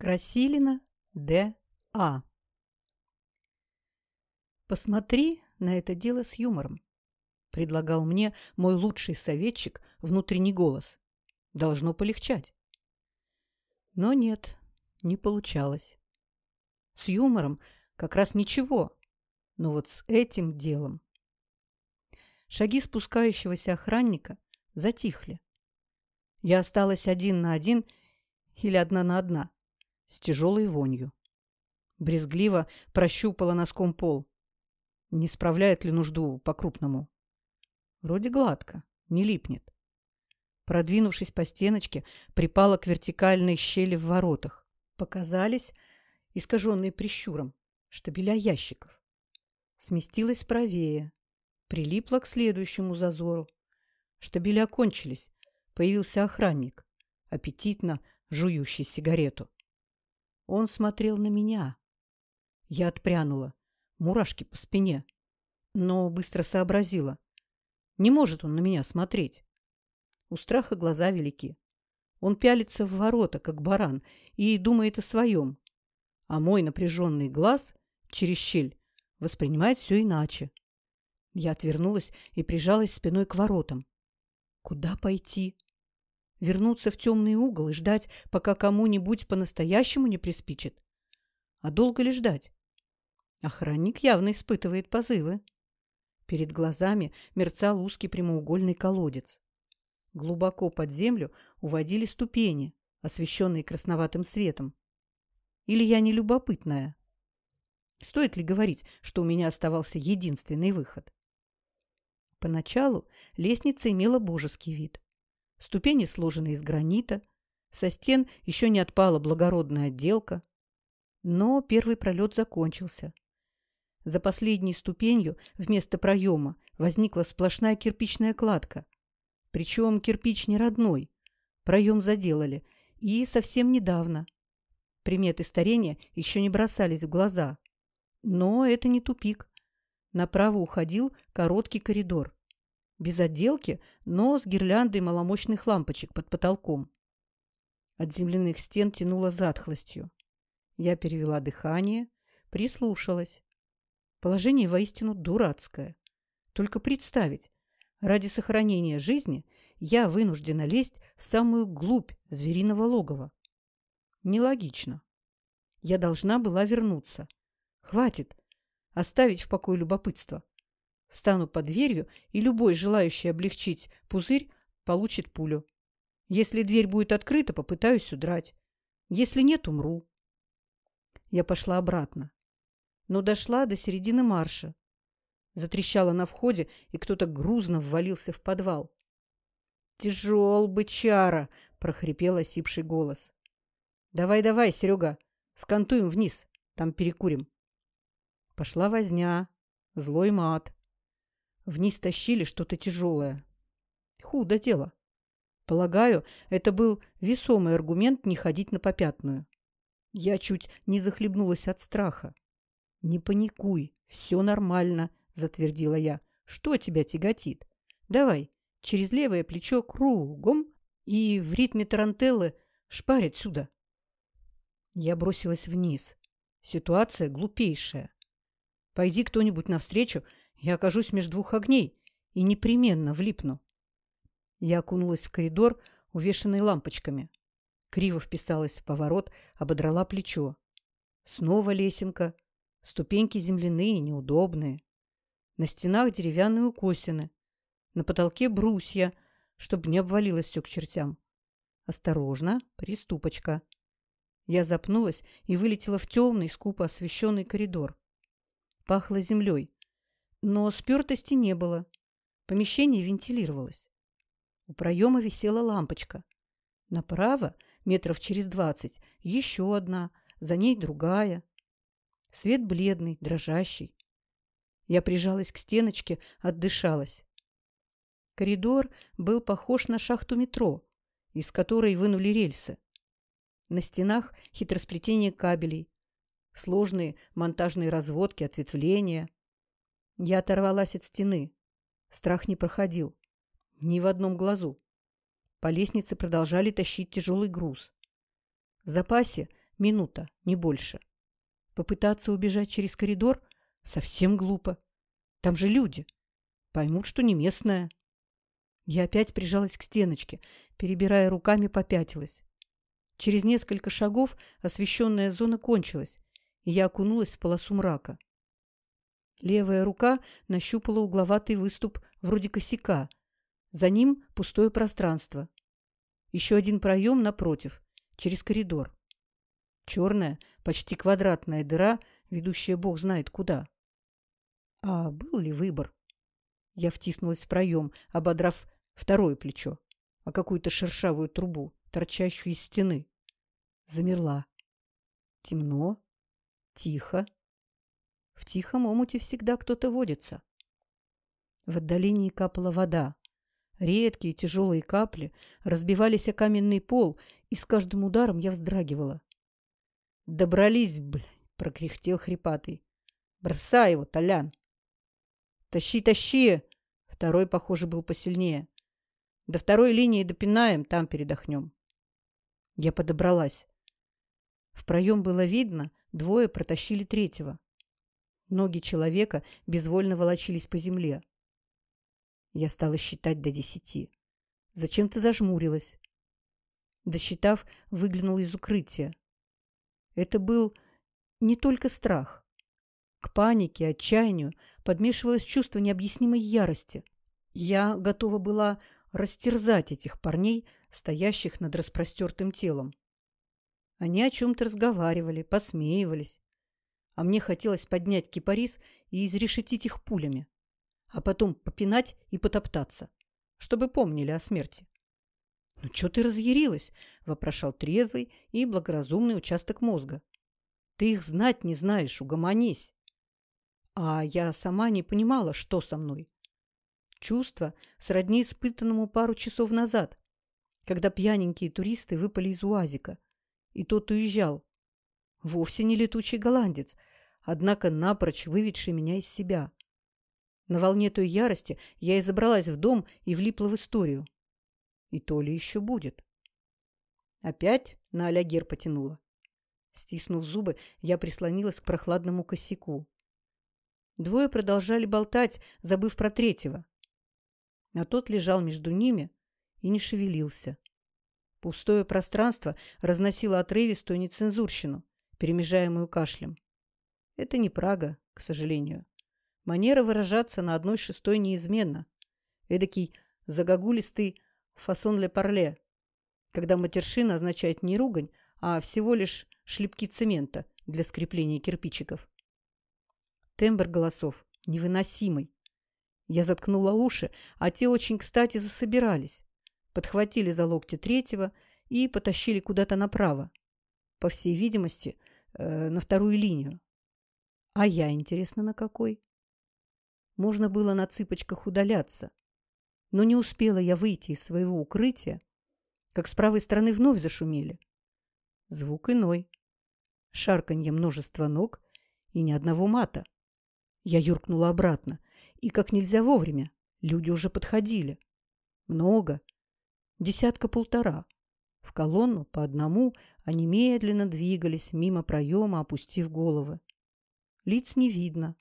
Красилина Д. А. «Посмотри на это дело с юмором», — предлагал мне мой лучший советчик, внутренний голос. «Должно полегчать». Но нет, не получалось. С юмором как раз ничего, но вот с этим делом. Шаги спускающегося охранника затихли. Я осталась один на один или одна на одна с тяжелой вонью. Брезгливо прощупала носком пол. Не справляет ли нужду по-крупному? Вроде гладко, не липнет. Продвинувшись по стеночке, припала к вертикальной щели в воротах. Показались, искаженные прищуром, штабеля ящиков. Сместилась правее, прилипла к следующему зазору. Штабеля кончились, появился охранник, аппетитно жующий сигарету. Он смотрел на меня. Я отпрянула. Мурашки по спине. Но быстро сообразила. Не может он на меня смотреть. У страха глаза велики. Он пялится в ворота, как баран, и думает о своем. А мой напряженный глаз через щель воспринимает все иначе. Я отвернулась и прижалась спиной к воротам. Куда пойти? Вернуться в темный угол и ждать, пока кому-нибудь по-настоящему не приспичит? А долго ли ждать? Охранник явно испытывает позывы. Перед глазами мерцал узкий прямоугольный колодец. Глубоко под землю уводили ступени, освещенные красноватым светом. Или я не любопытная? Стоит ли говорить, что у меня оставался единственный выход? Поначалу лестница имела божеский вид. Ступени сложены из гранита, со стен еще не отпала благородная отделка. Но первый пролет закончился. За последней ступенью вместо проема возникла сплошная кирпичная кладка. Причем кирпич не родной. Проем заделали. И совсем недавно. Приметы старения еще не бросались в глаза. Но это не тупик. Направо уходил короткий коридор без отделки, но с гирляндой маломощных лампочек под потолком. От земляных стен тянуло затхлостью. Я перевела дыхание, прислушалась. Положение воистину дурацкое. Только представить, ради сохранения жизни я вынуждена лезть в самую глубь звериного логова. Нелогично. Я должна была вернуться. Хватит оставить в покое любопытство. Встану под дверью, и любой, желающий облегчить пузырь, получит пулю. Если дверь будет открыта, попытаюсь удрать. Если нет, умру. Я пошла обратно, но дошла до середины марша. Затрещала на входе, и кто-то грузно ввалился в подвал. «Тяжел, бычара!» — прохрипел осипший голос. «Давай, давай, Серега, скантуем вниз, там перекурим». Пошла возня, злой мат. Вниз тащили что-то тяжелое. Худо дело. Полагаю, это был весомый аргумент не ходить на попятную. Я чуть не захлебнулась от страха. «Не паникуй, все нормально», — затвердила я. «Что тебя тяготит? Давай, через левое плечо кругом и в ритме тарантеллы шпарить сюда». Я бросилась вниз. Ситуация глупейшая. Пойди кто-нибудь навстречу, я окажусь между двух огней и непременно влипну. Я окунулась в коридор, увешанный лампочками. Криво вписалась в поворот, ободрала плечо. Снова лесенка. Ступеньки земляные, неудобные. На стенах деревянные укосины. На потолке брусья, чтобы не обвалилось все к чертям. Осторожно, приступочка. Я запнулась и вылетела в темный, скупо освещенный коридор. Пахло землей. Но спертости не было. Помещение вентилировалось. У проема висела лампочка. Направо, метров через двадцать, еще одна, за ней другая. Свет бледный, дрожащий. Я прижалась к стеночке, отдышалась. Коридор был похож на шахту метро, из которой вынули рельсы. На стенах хитросплетение кабелей, сложные монтажные разводки, ответвления – я оторвалась от стены. Страх не проходил. Ни в одном глазу. По лестнице продолжали тащить тяжелый груз. В запасе Минута, не больше. Попытаться убежать через коридор совсем глупо. Там же люди. Поймут, что не местная. Я опять прижалась к стеночке, перебирая руками, попятилась. Через несколько шагов освещенная зона кончилась, и я окунулась в полосу мрака. Левая рука нащупала угловатый выступ вроде косяка. За ним пустое пространство. Еще один проем напротив, через коридор. Черная, почти квадратная дыра, ведущая бог знает куда. А был ли выбор? Я втиснулась в проем, ободрав второе плечо, а какую-то шершавую трубу, торчащую из стены. Замерла. Темно, тихо. В тихом омуте всегда кто-то водится. В отдалении капала вода. Редкие тяжелые капли разбивались о каменный пол, и с каждым ударом я вздрагивала. «Добрались, блядь!» — прокряхтел хрипатый. «Бросай его, Толян!» «Тащи, тащи!» Второй, похоже, был посильнее. «До второй линии допинаем, там передохнем». Я подобралась. В проем было видно, двое протащили третьего. Ноги человека безвольно волочились по земле. Я стала считать до десяти. Зачем-то зажмурилась. Досчитав, выглянул из укрытия. Это был не только страх. К панике, отчаянию подмешивалось чувство необъяснимой ярости. Я готова была растерзать этих парней, стоящих над распростертым телом. Они о чем-то разговаривали, посмеивались а мне хотелось поднять кипарис и изрешетить их пулями, а потом попинать и потоптаться, чтобы помнили о смерти. «Ну, что ты разъярилась?» – вопрошал трезвый и благоразумный участок мозга. «Ты их знать не знаешь, угомонись!» А я сама не понимала, что со мной. Чувство сродни испытанному пару часов назад, когда пьяненькие туристы выпали из УАЗика, и тот уезжал. Вовсе не летучий голландец – однако напрочь выведший меня из себя. На волне той ярости я и забралась в дом и влипла в историю. И то ли еще будет. Опять на алягер потянула. Стиснув зубы, я прислонилась к прохладному косяку. Двое продолжали болтать, забыв про третьего. А тот лежал между ними и не шевелился. Пустое пространство разносило отрывистую нецензурщину, перемежаемую кашлем. Это не Прага, к сожалению. Манера выражаться на одной шестой неизменна. Эдакий загогулистый фасон ле парле, когда матершина означает не ругань, а всего лишь шлепки цемента для скрепления кирпичиков. Тембр голосов невыносимый. Я заткнула уши, а те очень кстати засобирались. Подхватили за локти третьего и потащили куда-то направо. По всей видимости, э, на вторую линию. А я, интересно, на какой? Можно было на цыпочках удаляться. Но не успела я выйти из своего укрытия, как с правой стороны вновь зашумели. Звук иной. Шарканье множества ног и ни одного мата. Я юркнула обратно, и как нельзя вовремя. Люди уже подходили. Много. Десятка-полтора. В колонну по одному они медленно двигались мимо проема, опустив головы. Лиц не видно.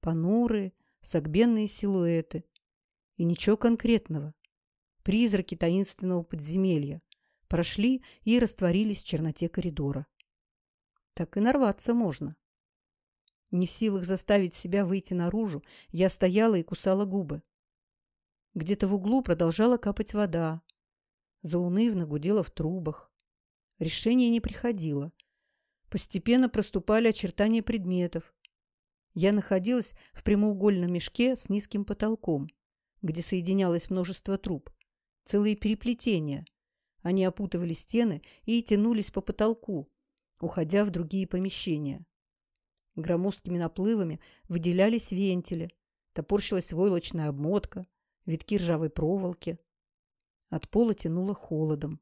Понурые, согбенные силуэты. И ничего конкретного. Призраки таинственного подземелья прошли и растворились в черноте коридора. Так и нарваться можно. Не в силах заставить себя выйти наружу, я стояла и кусала губы. Где-то в углу продолжала капать вода. Заунывно гудела в трубах. Решение не приходило. Постепенно проступали очертания предметов. Я находилась в прямоугольном мешке с низким потолком, где соединялось множество труб, целые переплетения. Они опутывали стены и тянулись по потолку, уходя в другие помещения. Громоздкими наплывами выделялись вентили, топорщилась войлочная обмотка, витки ржавой проволоки. От пола тянуло холодом.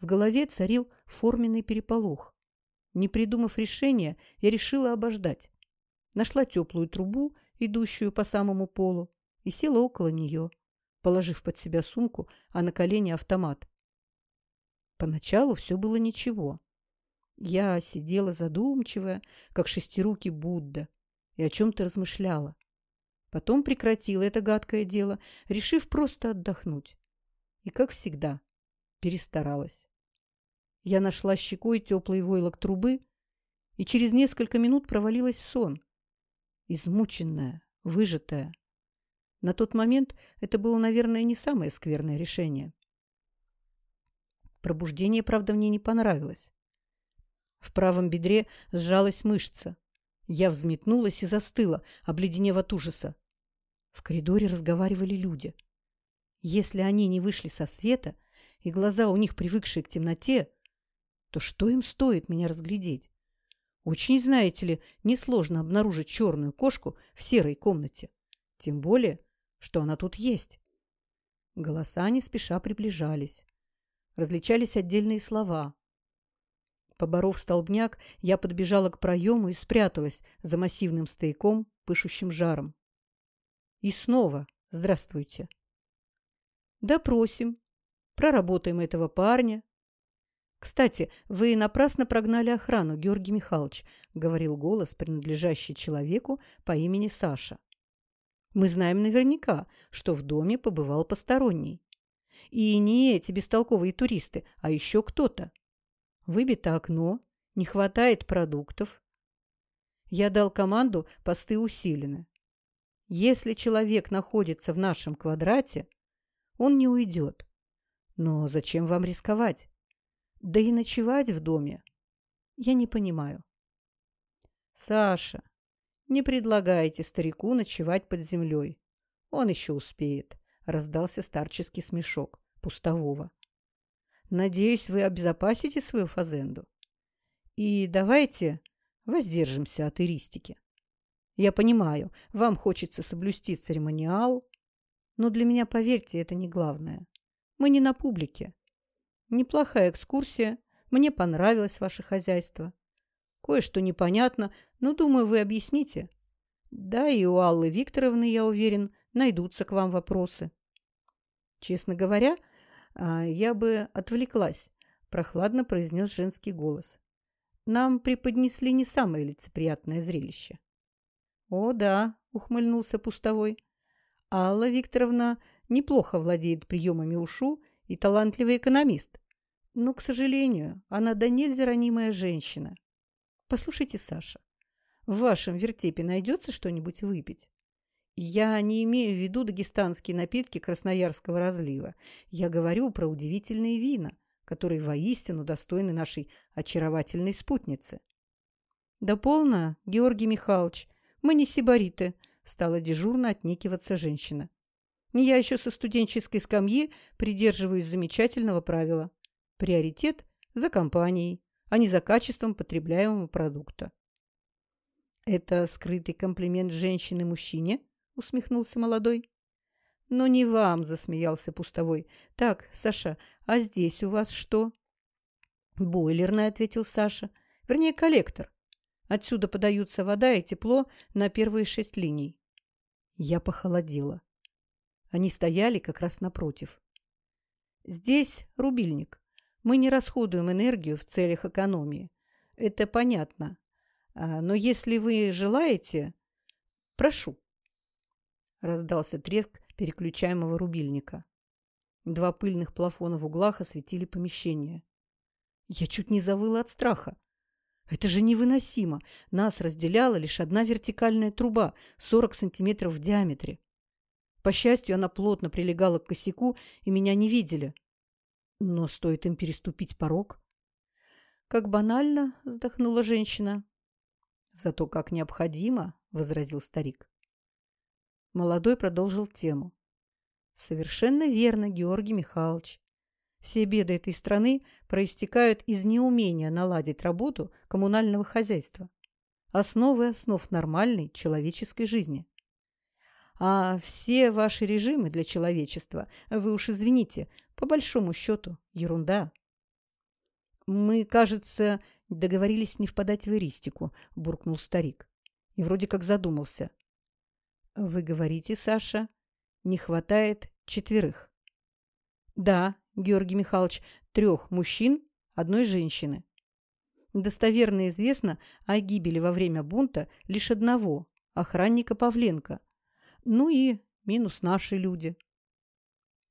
В голове царил форменный переполох. Не придумав решения, я решила обождать. Нашла теплую трубу, идущую по самому полу, и села около нее, положив под себя сумку, а на колени автомат. Поначалу все было ничего. Я сидела задумчивая, как шестирукий Будда, и о чем-то размышляла. Потом прекратила это гадкое дело, решив просто отдохнуть. И, как всегда, перестаралась. Я нашла щекой теплый войлок трубы и через несколько минут провалилась в сон. Измученная, выжатая. На тот момент это было, наверное, не самое скверное решение. Пробуждение, правда, мне не понравилось. В правом бедре сжалась мышца. Я взметнулась и застыла, обледенев от ужаса. В коридоре разговаривали люди. Если они не вышли со света, и глаза у них привыкшие к темноте, то что им стоит меня разглядеть? Очень, знаете ли, несложно обнаружить черную кошку в серой комнате. Тем более, что она тут есть. Голоса не спеша приближались. Различались отдельные слова. Поборов столбняк, я подбежала к проему и спряталась за массивным стояком, пышущим жаром. И снова «Здравствуйте». «Допросим. Проработаем этого парня». «Кстати, вы напрасно прогнали охрану, Георгий Михайлович», — говорил голос, принадлежащий человеку по имени Саша. «Мы знаем наверняка, что в доме побывал посторонний. И не эти бестолковые туристы, а еще кто-то. Выбито окно, не хватает продуктов. Я дал команду «посты усилены». Если человек находится в нашем квадрате, он не уйдет. Но зачем вам рисковать? Да и ночевать в доме я не понимаю. Саша, не предлагайте старику ночевать под землей. Он еще успеет, раздался старческий смешок пустового. Надеюсь, вы обезопасите свою фазенду. И давайте воздержимся от иристики. Я понимаю, вам хочется соблюсти церемониал, но для меня, поверьте, это не главное. Мы не на публике. Неплохая экскурсия, мне понравилось ваше хозяйство. Кое-что непонятно, но, думаю, вы объясните. Да, и у Аллы Викторовны, я уверен, найдутся к вам вопросы. Честно говоря, а, я бы отвлеклась, прохладно произнес женский голос. Нам преподнесли не самое лицеприятное зрелище. О, да, ухмыльнулся пустовой. Алла Викторовна неплохо владеет приемами ушу и талантливый экономист. Но, к сожалению, она до нельзя ранимая женщина. Послушайте, Саша, в вашем вертепе найдется что-нибудь выпить? Я не имею в виду дагестанские напитки красноярского разлива. Я говорю про удивительные вина, которые воистину достойны нашей очаровательной спутницы. Да полно, Георгий Михайлович, мы не сибариты, стала дежурно отнекиваться женщина. Я еще со студенческой скамьи придерживаюсь замечательного правила. Приоритет за компанией, а не за качеством потребляемого продукта. Это скрытый комплимент женщины мужчине –— усмехнулся молодой. «Но не вам», — засмеялся пустовой. «Так, Саша, а здесь у вас что?» «Бойлерный», — ответил Саша. «Вернее, коллектор. Отсюда подаются вода и тепло на первые шесть линий». Я похолодела. Они стояли как раз напротив. «Здесь рубильник. Мы не расходуем энергию в целях экономии. Это понятно. А, но если вы желаете, прошу». Раздался треск переключаемого рубильника. Два пыльных плафона в углах осветили помещение. Я чуть не завыла от страха. Это же невыносимо. Нас разделяла лишь одна вертикальная труба, 40 сантиметров в диаметре. По счастью, она плотно прилегала к косяку, и меня не видели. Но стоит им переступить порог... «Как банально!» — вздохнула женщина. «Зато как необходимо!» — возразил старик. Молодой продолжил тему. Совершенно верно, Георгий Михайлович. Все беды этой страны проистекают из неумения наладить работу коммунального хозяйства. Основы основ нормальной человеческой жизни. А все ваши режимы для человечества, вы уж извините, по большому счету, ерунда. Мы, кажется, договорились не впадать в эристику, буркнул старик. И вроде как задумался. Вы говорите, Саша, не хватает четверых. Да, Георгий Михайлович, трех мужчин, одной женщины. Достоверно известно о гибели во время бунта лишь одного – охранника Павленко. Ну и минус наши люди.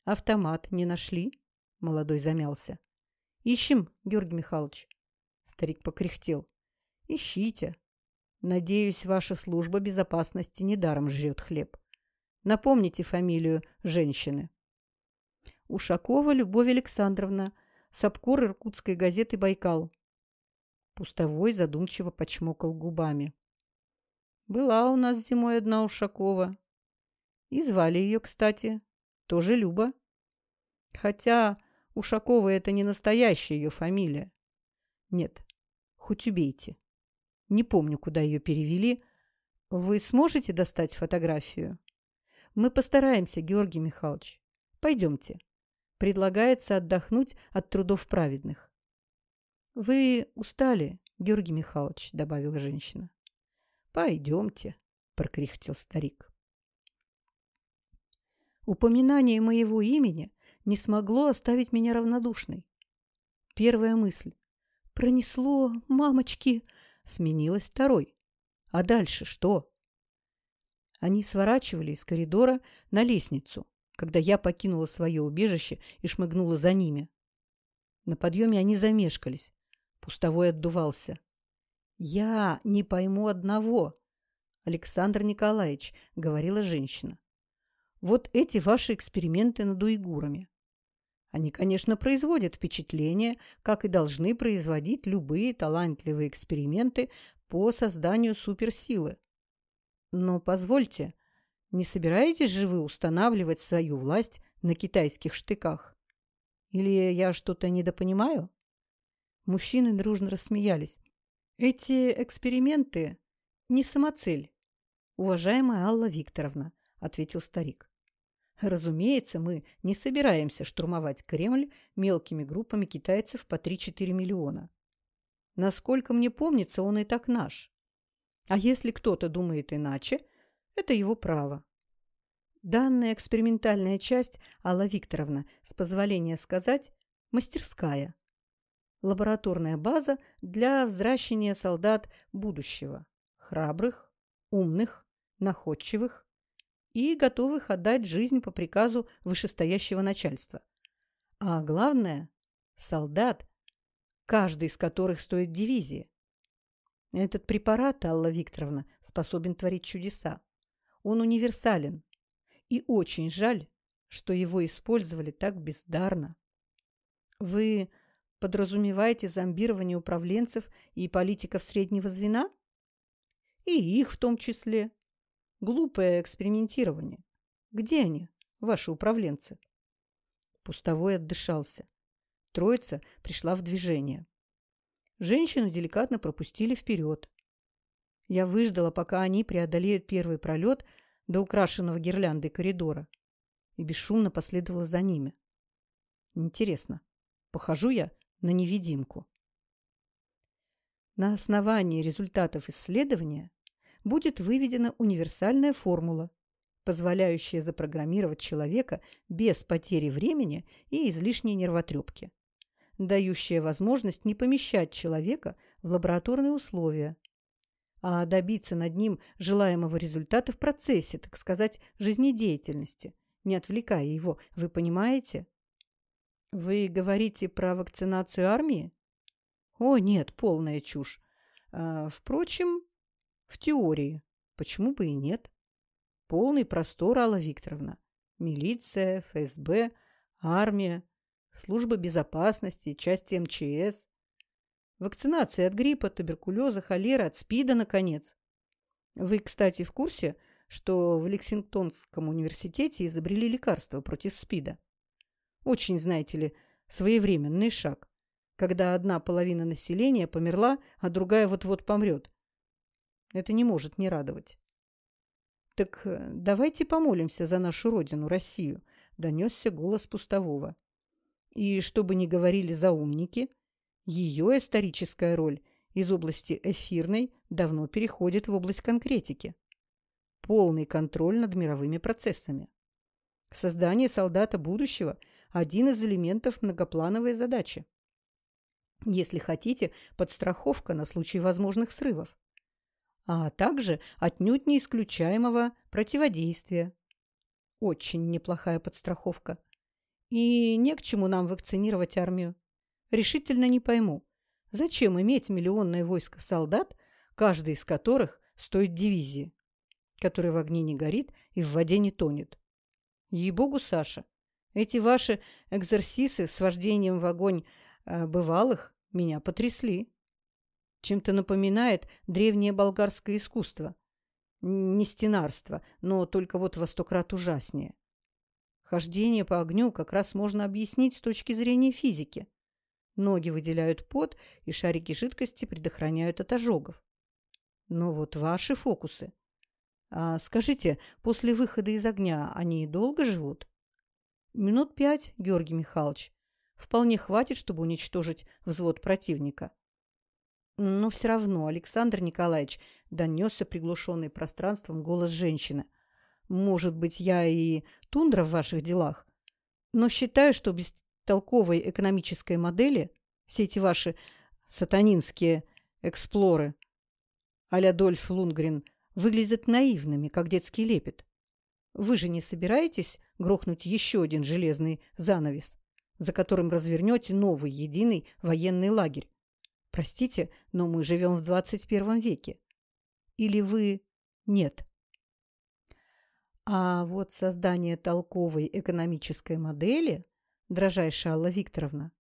Автомат не нашли? Молодой замялся. Ищем, Георгий Михайлович. Старик покряхтел. Ищите. Надеюсь, ваша служба безопасности недаром жрет хлеб. Напомните фамилию женщины. Ушакова Любовь Александровна, Сапкор Иркутской газеты «Байкал». Пустовой задумчиво почмокал губами. Была у нас зимой одна Ушакова. И звали ее, кстати, тоже Люба. Хотя Ушакова это не настоящая ее фамилия. Нет, хоть убейте. Не помню, куда ее перевели. Вы сможете достать фотографию? Мы постараемся, Георгий Михайлович. Пойдемте. Предлагается отдохнуть от трудов праведных. Вы устали, Георгий Михайлович, добавила женщина. Пойдемте, прокряхтел старик. Упоминание моего имени не смогло оставить меня равнодушной. Первая мысль. Пронесло, мамочки, сменилась второй. А дальше что? Они сворачивали из коридора на лестницу, когда я покинула свое убежище и шмыгнула за ними. На подъеме они замешкались. Пустовой отдувался. «Я не пойму одного», — Александр Николаевич, — говорила женщина. «Вот эти ваши эксперименты над уйгурами. Они, конечно, производят впечатление, как и должны производить любые талантливые эксперименты по созданию суперсилы. Но позвольте, не собираетесь же вы устанавливать свою власть на китайских штыках? Или я что-то недопонимаю? Мужчины дружно рассмеялись. Эти эксперименты не самоцель, уважаемая Алла Викторовна, ответил старик. Разумеется, мы не собираемся штурмовать Кремль мелкими группами китайцев по 3-4 миллиона. Насколько мне помнится, он и так наш. А если кто-то думает иначе, это его право. Данная экспериментальная часть, Алла Викторовна, с позволения сказать, мастерская. Лабораторная база для взращивания солдат будущего. Храбрых, умных, находчивых, и готовых отдать жизнь по приказу вышестоящего начальства. А главное – солдат, каждый из которых стоит дивизии. Этот препарат, Алла Викторовна, способен творить чудеса. Он универсален. И очень жаль, что его использовали так бездарно. Вы подразумеваете зомбирование управленцев и политиков среднего звена? И их в том числе. Глупое экспериментирование. Где они, ваши управленцы? Пустовой отдышался. Троица пришла в движение. Женщину деликатно пропустили вперед. Я выждала, пока они преодолеют первый пролет до украшенного гирляндой коридора, и бесшумно последовала за ними. Интересно, похожу я на невидимку? На основании результатов исследования будет выведена универсальная формула, позволяющая запрограммировать человека без потери времени и излишней нервотрепки, дающая возможность не помещать человека в лабораторные условия, а добиться над ним желаемого результата в процессе, так сказать, жизнедеятельности, не отвлекая его, вы понимаете? Вы говорите про вакцинацию армии? О, нет, полная чушь. А, впрочем, в теории. Почему бы и нет? Полный простор, Алла Викторовна. Милиция, ФСБ, армия, служба безопасности, части МЧС. Вакцинация от гриппа, туберкулеза, холеры, от СПИДа, наконец. Вы, кстати, в курсе, что в Лексингтонском университете изобрели лекарство против СПИДа? Очень, знаете ли, своевременный шаг, когда одна половина населения померла, а другая вот-вот помрет. Это не может не радовать. «Так э, давайте помолимся за нашу родину, Россию», – донесся голос пустового. И, чтобы не говорили заумники, ее историческая роль из области эфирной давно переходит в область конкретики. Полный контроль над мировыми процессами. Создание солдата будущего – один из элементов многоплановой задачи. Если хотите, подстраховка на случай возможных срывов. А также отнюдь не исключаемого противодействия. Очень неплохая подстраховка. И не к чему нам вакцинировать армию. Решительно не пойму, зачем иметь миллионное войско солдат, каждый из которых стоит дивизии, которая в огне не горит и в воде не тонет. Ей-богу, Саша, эти ваши экзорсисы с вождением в огонь э, бывалых меня потрясли. Чем-то напоминает древнее болгарское искусство. Не стенарство, но только вот во сто крат ужаснее. Хождение по огню как раз можно объяснить с точки зрения физики. Ноги выделяют пот, и шарики жидкости предохраняют от ожогов. Но вот ваши фокусы. А скажите, после выхода из огня они долго живут? Минут пять, Георгий Михайлович. Вполне хватит, чтобы уничтожить взвод противника. Но все равно, Александр Николаевич, донесся приглушенный пространством голос женщины. Может быть, я и тундра в ваших делах, но считаю, что без толковой экономической модели все эти ваши сатанинские эксплоры а-ля Дольф Лунгрен выглядят наивными, как детский лепет. Вы же не собираетесь грохнуть еще один железный занавес, за которым развернете новый единый военный лагерь? Простите, но мы живем в 21 веке. Или вы нет? А вот создание толковой экономической модели, дрожайшая Алла Викторовна,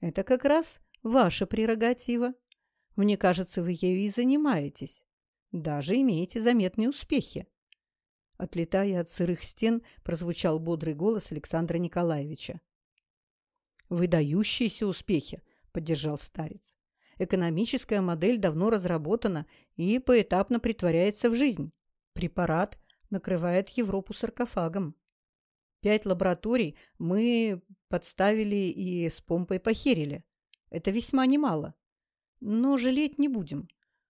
это как раз ваша прерогатива. Мне кажется, вы ею и занимаетесь. Даже имеете заметные успехи. Отлетая от сырых стен, прозвучал бодрый голос Александра Николаевича. «Выдающиеся успехи!» – поддержал старец. «Экономическая модель давно разработана и поэтапно притворяется в жизнь. Препарат накрывает Европу саркофагом. Пять лабораторий мы подставили и с помпой похерили. Это весьма немало. Но жалеть не будем.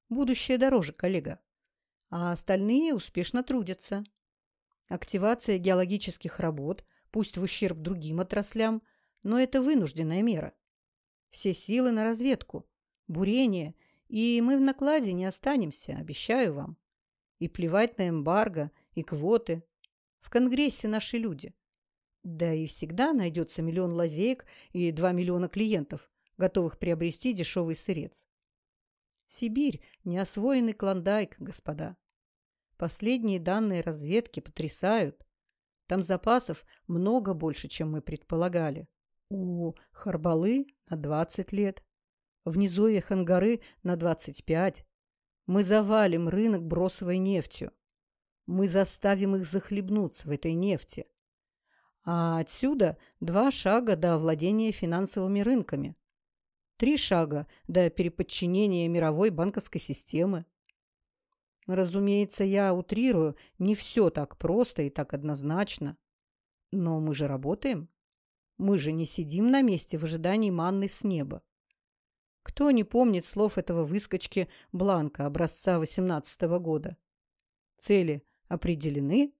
Будущее дороже, коллега. А остальные успешно трудятся. Активация геологических работ, пусть в ущерб другим отраслям, но это вынужденная мера. Все силы на разведку, бурение, и мы в накладе не останемся, обещаю вам. И плевать на эмбарго, и квоты. В Конгрессе наши люди. Да и всегда найдется миллион лазеек и два миллиона клиентов, готовых приобрести дешевый сырец. Сибирь – неосвоенный клондайк, господа. Последние данные разведки потрясают. Там запасов много больше, чем мы предполагали. У Харбалы на 20 лет. В низовьях Ангары на 25. Мы завалим рынок бросовой нефтью. Мы заставим их захлебнуться в этой нефти. А отсюда два шага до овладения финансовыми рынками. Три шага до переподчинения мировой банковской системы. Разумеется, я утрирую, не все так просто и так однозначно. Но мы же работаем. Мы же не сидим на месте в ожидании манны с неба. Кто не помнит слов этого выскочки Бланка образца 18 -го года? Цели определены,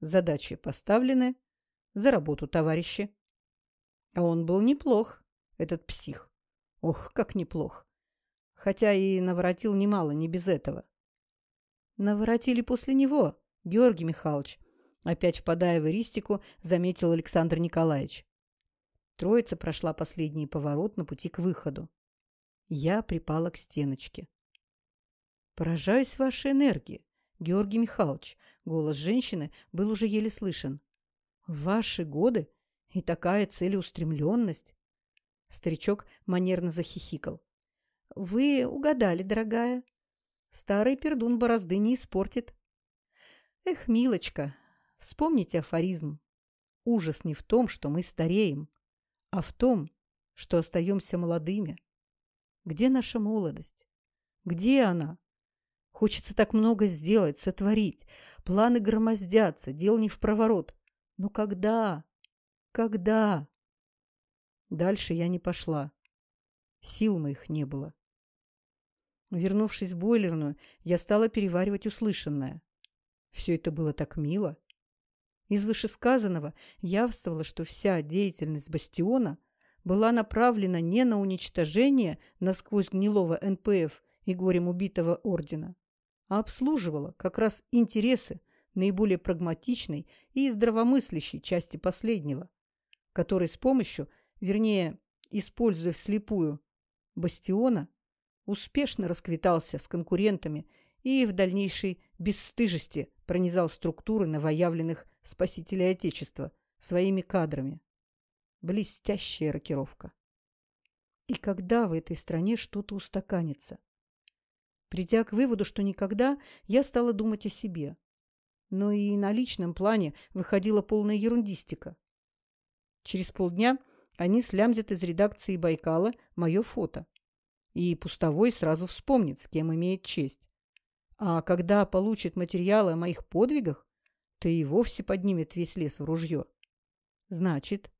задачи поставлены, за работу, товарищи. А он был неплох, этот псих. Ох, как неплох. Хотя и наворотил немало, не без этого. Наворотили после него, Георгий Михайлович. Опять впадая в эристику, заметил Александр Николаевич. Троица прошла последний поворот на пути к выходу. Я припала к стеночке. «Поражаюсь вашей энергии, Георгий Михайлович!» Голос женщины был уже еле слышен. «В ваши годы и такая целеустремленность!» Старичок манерно захихикал. «Вы угадали, дорогая. Старый пердун борозды не испортит. Эх, милочка, вспомните афоризм. Ужас не в том, что мы стареем, а в том, что остаемся молодыми. Где наша молодость? Где она? Хочется так много сделать, сотворить. Планы громоздятся, дел не в проворот. Но когда? Когда? Дальше я не пошла. Сил моих не было. Вернувшись в бойлерную, я стала переваривать услышанное. Все это было так мило. Из вышесказанного явствовало, что вся деятельность бастиона была направлена не на уничтожение насквозь гнилого НПФ и горем убитого ордена, а обслуживала как раз интересы наиболее прагматичной и здравомыслящей части последнего, который с помощью, вернее, используя вслепую, бастиона, успешно расквитался с конкурентами и в дальнейшей бесстыжести пронизал структуры новоявленных спасителей Отечества своими кадрами. Блестящая рокировка. И когда в этой стране что-то устаканится? Придя к выводу, что никогда, я стала думать о себе. Но и на личном плане выходила полная ерундистика. Через полдня они слямзят из редакции Байкала мое фото. И пустовой сразу вспомнит, с кем имеет честь. А когда получит материалы о моих подвигах, то и вовсе поднимет весь лес в ружье. Значит,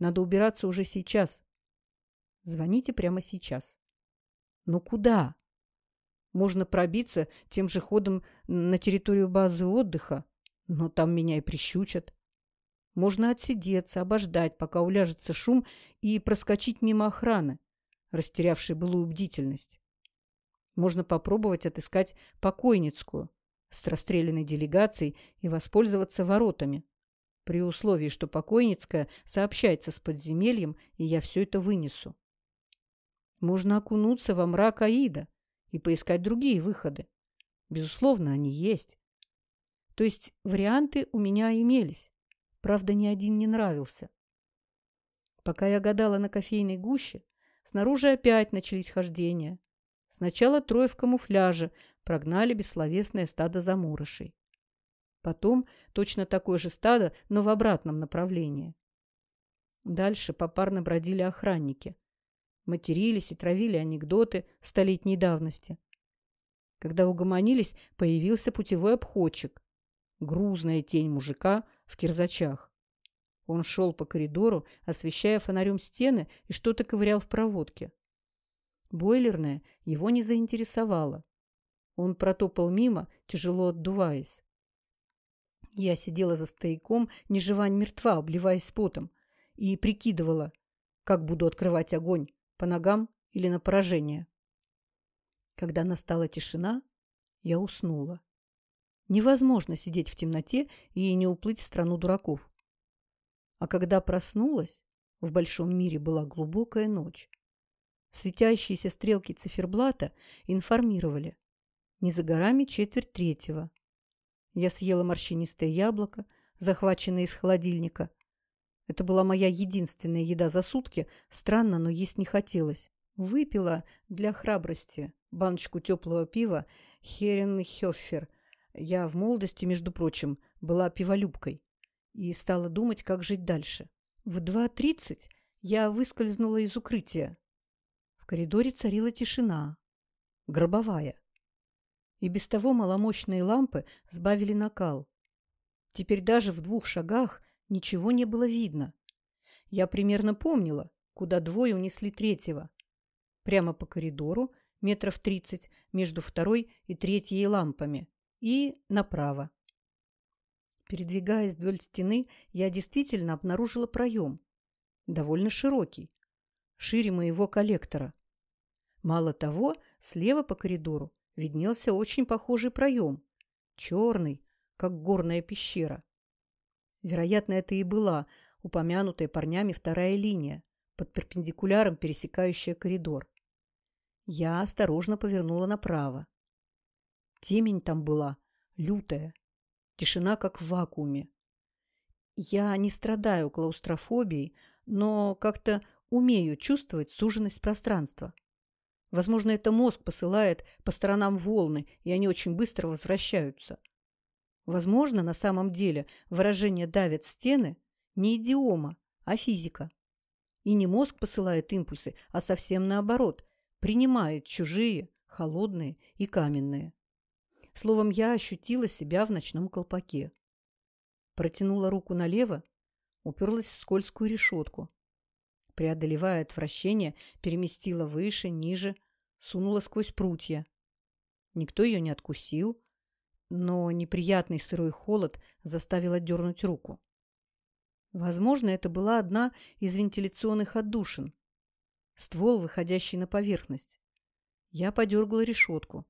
надо убираться уже сейчас. Звоните прямо сейчас. Но куда? Можно пробиться тем же ходом на территорию базы отдыха, но там меня и прищучат. Можно отсидеться, обождать, пока уляжется шум, и проскочить мимо охраны, растерявшей былую бдительность. Можно попробовать отыскать покойницкую с расстрелянной делегацией и воспользоваться воротами, при условии, что покойницкая сообщается с подземельем, и я все это вынесу. Можно окунуться во мрак Аида и поискать другие выходы. Безусловно, они есть. То есть варианты у меня имелись. Правда, ни один не нравился. Пока я гадала на кофейной гуще, снаружи опять начались хождения. Сначала трое в камуфляже прогнали бессловесное стадо замурышей. Потом точно такое же стадо, но в обратном направлении. Дальше попарно бродили охранники. Матерились и травили анекдоты столетней давности. Когда угомонились, появился путевой обходчик. Грузная тень мужика в кирзачах. Он шел по коридору, освещая фонарем стены и что-то ковырял в проводке. Бойлерная его не заинтересовала. Он протопал мимо, тяжело отдуваясь. Я сидела за стояком, ни жива, мертва, обливаясь потом, и прикидывала, как буду открывать огонь, по ногам или на поражение. Когда настала тишина, я уснула. Невозможно сидеть в темноте и не уплыть в страну дураков. А когда проснулась, в большом мире была глубокая ночь. Светящиеся стрелки циферблата информировали. Не за горами четверть третьего. Я съела морщинистое яблоко, захваченное из холодильника. Это была моя единственная еда за сутки. Странно, но есть не хотелось. Выпила для храбрости баночку теплого пива Херенхёфер. Я в молодости, между прочим, была пиволюбкой и стала думать, как жить дальше. В 2.30 я выскользнула из укрытия. В коридоре царила тишина. Гробовая. И без того маломощные лампы сбавили накал. Теперь даже в двух шагах ничего не было видно. Я примерно помнила, куда двое унесли третьего. Прямо по коридору, метров тридцать, между второй и третьей лампами. И направо. Передвигаясь вдоль стены, я действительно обнаружила проем. Довольно широкий шире моего коллектора. Мало того, слева по коридору виднелся очень похожий проем, черный, как горная пещера. Вероятно, это и была упомянутая парнями вторая линия, под перпендикуляром пересекающая коридор. Я осторожно повернула направо. Темень там была лютая, тишина как в вакууме. Я не страдаю клаустрофобией, но как-то умею чувствовать суженность пространства. Возможно, это мозг посылает по сторонам волны, и они очень быстро возвращаются. Возможно, на самом деле выражение «давят стены» не идиома, а физика. И не мозг посылает импульсы, а совсем наоборот, принимает чужие, холодные и каменные. Словом, я ощутила себя в ночном колпаке. Протянула руку налево, уперлась в скользкую решетку преодолевая отвращение, переместила выше, ниже, сунула сквозь прутья. Никто ее не откусил, но неприятный сырой холод заставил отдернуть руку. Возможно, это была одна из вентиляционных отдушин. Ствол, выходящий на поверхность. Я подергала решетку.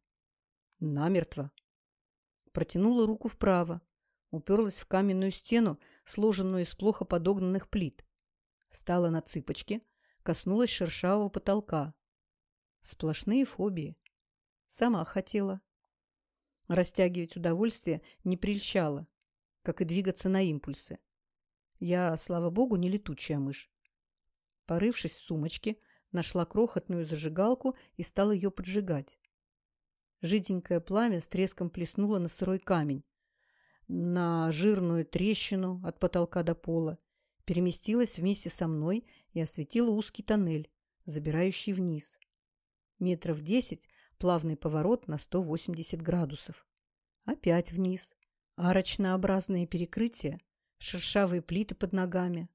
Намертво. Протянула руку вправо. Уперлась в каменную стену, сложенную из плохо подогнанных плит. Встала на цыпочки, коснулась шершавого потолка. Сплошные фобии. Сама хотела. Растягивать удовольствие не прельщало, как и двигаться на импульсы. Я, слава богу, не летучая мышь. Порывшись в сумочке, нашла крохотную зажигалку и стала ее поджигать. Жиденькое пламя с треском плеснуло на сырой камень, на жирную трещину от потолка до пола, переместилось вместе со мной и осветило узкий тоннель, забирающий вниз. Метров десять плавный поворот на 180 градусов. Опять вниз. Арочнообразные перекрытия, шершавые плиты под ногами.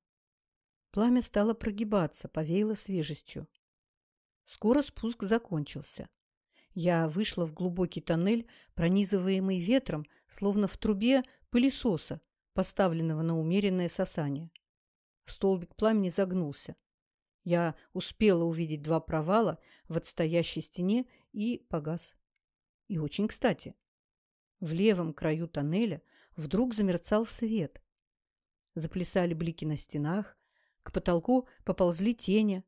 Пламя стало прогибаться, повеяло свежестью. Скоро спуск закончился. Я вышла в глубокий тоннель, пронизываемый ветром, словно в трубе пылесоса, поставленного на умеренное сосание. Столбик пламени загнулся. Я успела увидеть два провала в отстоящей стене и погас. И очень кстати. В левом краю тоннеля вдруг замерцал свет. Заплясали блики на стенах, к потолку поползли тени.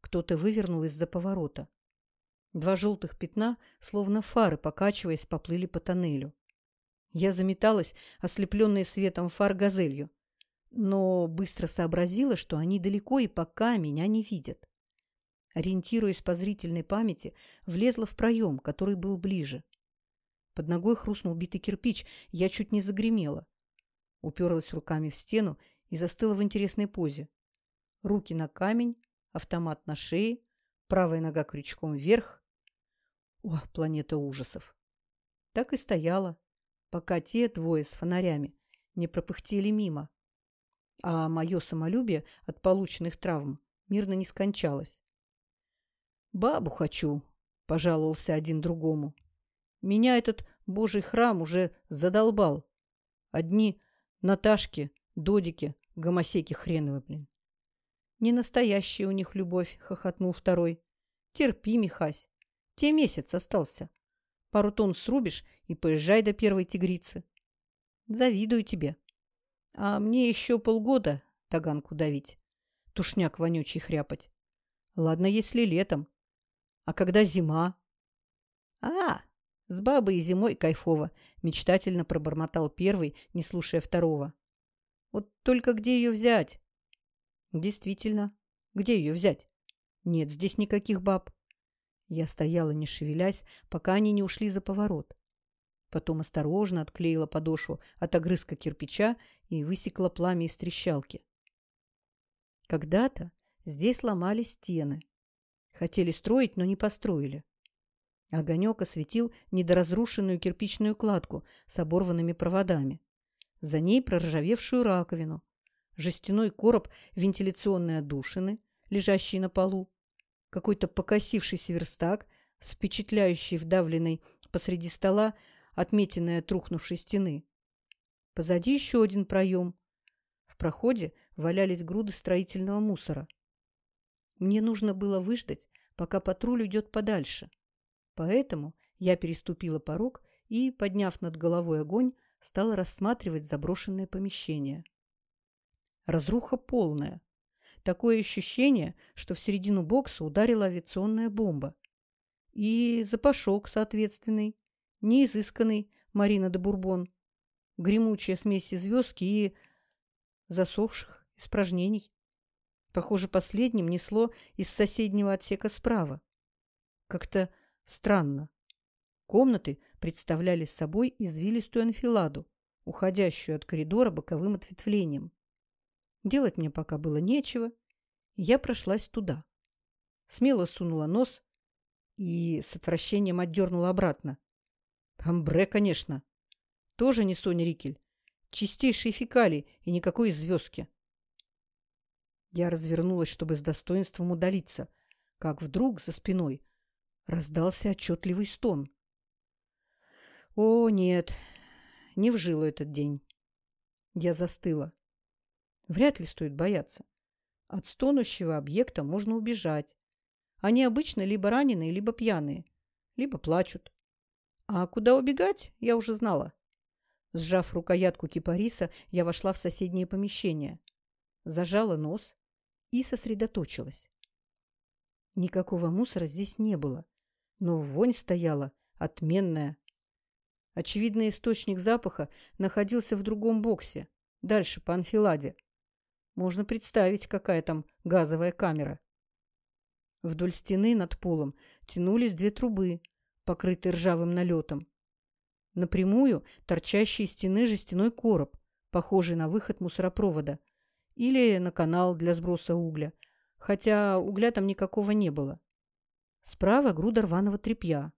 Кто-то вывернул из-за поворота. Два желтых пятна, словно фары, покачиваясь, поплыли по тоннелю. Я заметалась, ослепленная светом фар газелью но быстро сообразила, что они далеко и пока меня не видят. Ориентируясь по зрительной памяти, влезла в проем, который был ближе. Под ногой хрустнул битый кирпич, я чуть не загремела. Уперлась руками в стену и застыла в интересной позе. Руки на камень, автомат на шее, правая нога крючком вверх. О, планета ужасов! Так и стояла, пока те двое с фонарями не пропыхтели мимо а мое самолюбие от полученных травм мирно не скончалось. «Бабу хочу», – пожаловался один другому. «Меня этот божий храм уже задолбал. Одни Наташки, Додики, гомосеки хреновы, блин». «Не настоящая у них любовь», – хохотнул второй. «Терпи, Михась. Те месяц остался. Пару тонн срубишь и поезжай до первой тигрицы. Завидую тебе». А мне еще полгода таганку давить. Тушняк вонючий хряпать. Ладно, если летом. А когда зима? А, с бабой и зимой кайфово, мечтательно пробормотал первый, не слушая второго. Вот только где ее взять? Действительно, где ее взять? Нет здесь никаких баб. Я стояла, не шевелясь, пока они не ушли за поворот. Потом осторожно отклеила подошву от огрызка кирпича и высекла пламя из трещалки. Когда-то здесь ломали стены. Хотели строить, но не построили. Огонек осветил недоразрушенную кирпичную кладку с оборванными проводами. За ней проржавевшую раковину, жестяной короб вентиляционной отдушины, лежащий на полу, какой-то покосившийся верстак с впечатляющей вдавленной посреди стола отметиной от стены. Позади еще один проем. В проходе валялись груды строительного мусора. Мне нужно было выждать, пока патруль уйдет подальше. Поэтому я переступила порог и, подняв над головой огонь, стала рассматривать заброшенное помещение. Разруха полная. Такое ощущение, что в середину бокса ударила авиационная бомба. И запашок соответственный неизысканный Марина де Бурбон, гремучая смесь звездки и засохших испражнений. Похоже, последним несло из соседнего отсека справа. Как-то странно. Комнаты представляли собой извилистую анфиладу, уходящую от коридора боковым ответвлением. Делать мне пока было нечего, я прошлась туда. Смело сунула нос и с отвращением отдернула обратно. Амбре, конечно. Тоже не Соня Рикель. Чистейшие фекалии и никакой звездки. Я развернулась, чтобы с достоинством удалиться, как вдруг за спиной раздался отчетливый стон. О, нет, не вжило этот день. Я застыла. Вряд ли стоит бояться. От стонущего объекта можно убежать. Они обычно либо раненые, либо пьяные, либо плачут. А куда убегать, я уже знала. Сжав рукоятку кипариса, я вошла в соседнее помещение, зажала нос и сосредоточилась. Никакого мусора здесь не было, но вонь стояла отменная. Очевидно, источник запаха находился в другом боксе, дальше по анфиладе. Можно представить, какая там газовая камера. Вдоль стены над полом тянулись две трубы, покрытые ржавым налетом. Напрямую торчащий из стены жестяной короб, похожий на выход мусоропровода, или на канал для сброса угля, хотя угля там никакого не было. Справа груда рваного тряпья.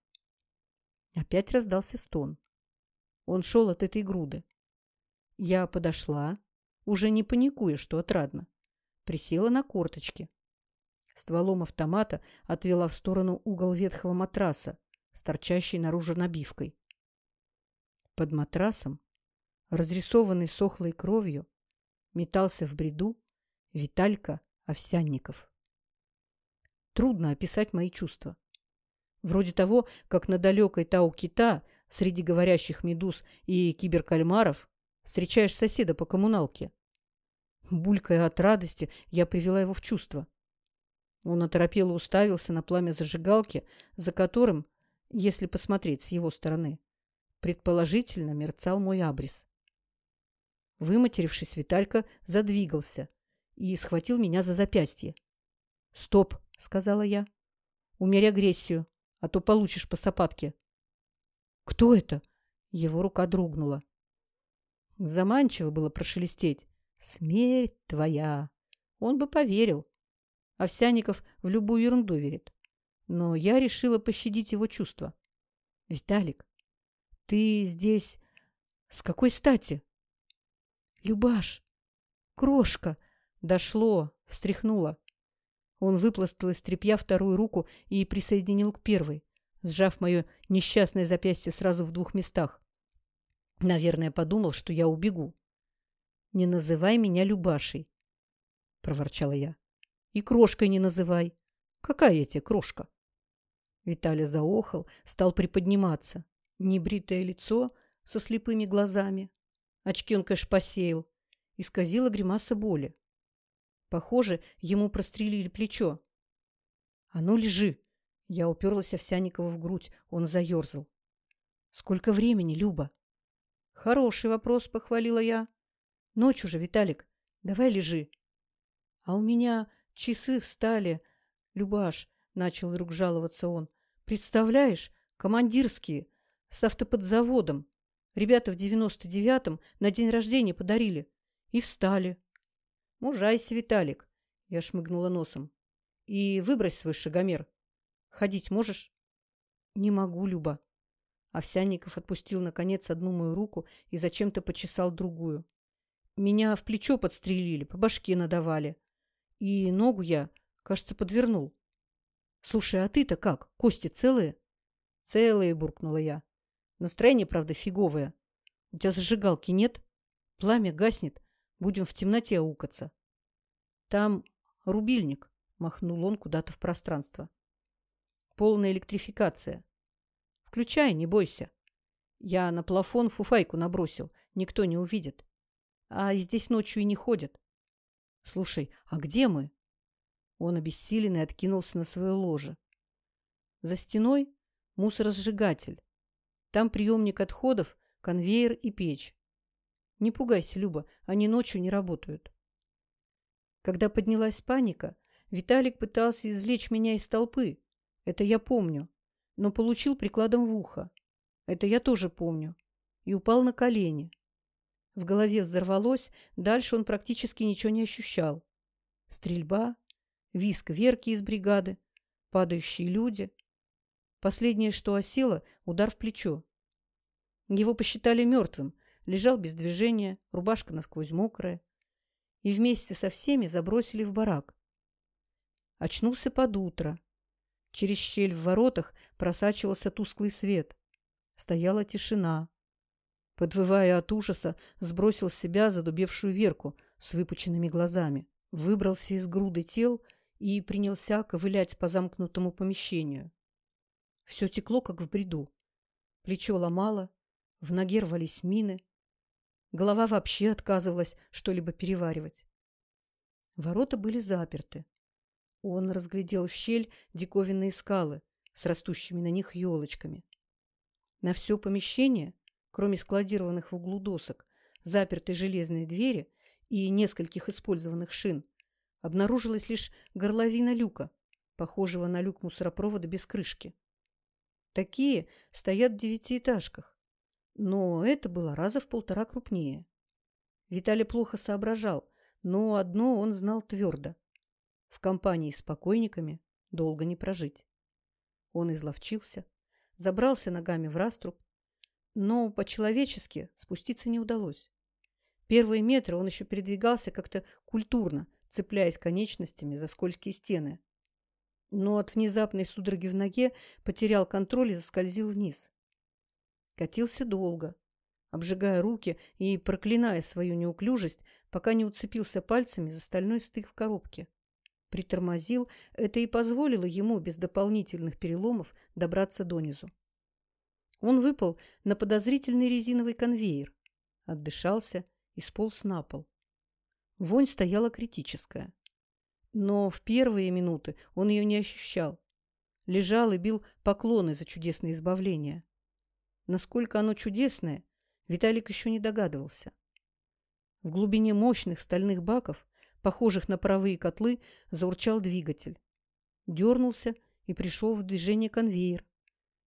Опять раздался стон. Он шел от этой груды. Я подошла, уже не паникуя, что отрадно. Присела на корточки. Стволом автомата отвела в сторону угол ветхого матраса с торчащей наружу набивкой. Под матрасом, разрисованный сохлой кровью, метался в бреду Виталька Овсянников. Трудно описать мои чувства. Вроде того, как на далекой Тау-Кита среди говорящих медуз и киберкальмаров встречаешь соседа по коммуналке. Булькая от радости, я привела его в чувство. Он оторопело уставился на пламя зажигалки, за которым, если посмотреть с его стороны, предположительно мерцал мой абрис. Выматерившись, Виталька задвигался и схватил меня за запястье. «Стоп!» — сказала я. «Умерь агрессию, а то получишь по сапатке». «Кто это?» — его рука дрогнула. Заманчиво было прошелестеть. «Смерть твоя!» Он бы поверил. Овсяников в любую ерунду верит. Но я решила пощадить его чувства. «Виталик, ты здесь с какой стати?» «Любаш! Крошка!» Дошло, встряхнула. Он выпластал из тряпья вторую руку и присоединил к первой, сжав мое несчастное запястье сразу в двух местах. Наверное, подумал, что я убегу. «Не называй меня Любашей», — проворчала я. «И крошкой не называй. Какая я тебе крошка?» Виталий заохал, стал приподниматься. Небритое лицо со слепыми глазами. Очки он, конечно, посеял. Исказила гримаса боли. Похоже, ему прострелили плечо. «А ну, лежи!» Я уперлась Овсяникова в грудь. Он заерзал. «Сколько времени, Люба?» «Хороший вопрос», — похвалила я. «Ночь уже, Виталик. Давай лежи». «А у меня часы встали. Любаш», — начал вдруг жаловаться он. «Представляешь, командирские, с автоподзаводом. Ребята в девяносто девятом на день рождения подарили. И встали. Мужайся, Виталик. Я шмыгнула носом. И выбрось свой шагомер. Ходить можешь? Не могу, Люба. Овсянников отпустил, наконец, одну мою руку и зачем-то почесал другую. Меня в плечо подстрелили, по башке надавали. И ногу я, кажется, подвернул. Слушай, а ты-то как? Кости целые? Целые, буркнула я. Настроение, правда, фиговое. У тебя зажигалки нет? Пламя гаснет. Будем в темноте аукаться. Там рубильник, махнул он куда-то в пространство. Полная электрификация. Включай, не бойся. Я на плафон фуфайку набросил. Никто не увидит. А здесь ночью и не ходят. Слушай, а где мы? Он обессиленный откинулся на свое ложе. За стеной мусоросжигатель. Там приемник отходов, конвейер и печь. Не пугайся, Люба, они ночью не работают. Когда поднялась паника, Виталик пытался извлечь меня из толпы. Это я помню. Но получил прикладом в ухо. Это я тоже помню. И упал на колени. В голове взорвалось, дальше он практически ничего не ощущал. Стрельба, виск Верки из бригады, падающие люди — Последнее, что осело, удар в плечо. Его посчитали мертвым, лежал без движения, рубашка насквозь мокрая. И вместе со всеми забросили в барак. Очнулся под утро. Через щель в воротах просачивался тусклый свет. Стояла тишина. Подвывая от ужаса, сбросил с себя задубевшую Верку, с выпученными глазами, выбрался из груды тел и принялся ковылять по замкнутому помещению. Все текло, как в бреду. Плечо ломало, в ноге рвались мины. Голова вообще отказывалась что-либо переваривать. Ворота были заперты. Он разглядел в щель диковинные скалы с растущими на них елочками. На все помещение, кроме складированных в углу досок, запертой железной двери и нескольких использованных шин, обнаружилась лишь горловина люка, похожего на люк мусоропровода без крышки. Такие стоят в девятиэтажках, но это было раза в полтора крупнее. Виталий плохо соображал, но одно он знал твердо. В компании с покойниками долго не прожить. Он изловчился, забрался ногами в раструб, но по-человечески спуститься не удалось. Первые метры он еще передвигался как-то культурно, цепляясь конечностями за скользкие стены, но от внезапной судороги в ноге потерял контроль и заскользил вниз. Катился долго, обжигая руки и проклиная свою неуклюжесть, пока не уцепился пальцами за стальной стык в коробке. Притормозил, это и позволило ему без дополнительных переломов добраться донизу. Он выпал на подозрительный резиновый конвейер, отдышался и сполз на пол. Вонь стояла критическая. Но в первые минуты он ее не ощущал. Лежал и бил поклоны за чудесное избавление. Насколько оно чудесное, Виталик еще не догадывался. В глубине мощных стальных баков, похожих на паровые котлы, заурчал двигатель. Дернулся и пришел в движение конвейер.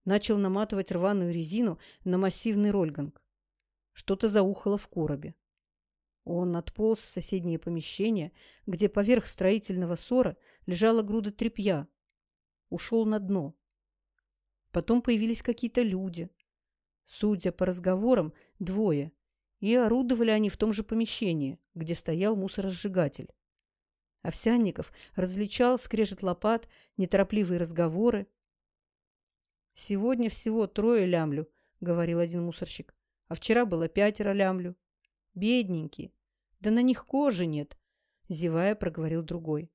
Начал наматывать рваную резину на массивный рольганг. Что-то заухало в коробе. Он отполз в соседнее помещение, где поверх строительного ссора лежала груда тряпья. Ушел на дно. Потом появились какие-то люди. Судя по разговорам, двое. И орудовали они в том же помещении, где стоял мусоросжигатель. Овсянников различал скрежет лопат, неторопливые разговоры. «Сегодня всего трое лямлю», — говорил один мусорщик. «А вчера было пятеро лямлю. Бедненькие. Да на них кожи нет, зевая, проговорил другой.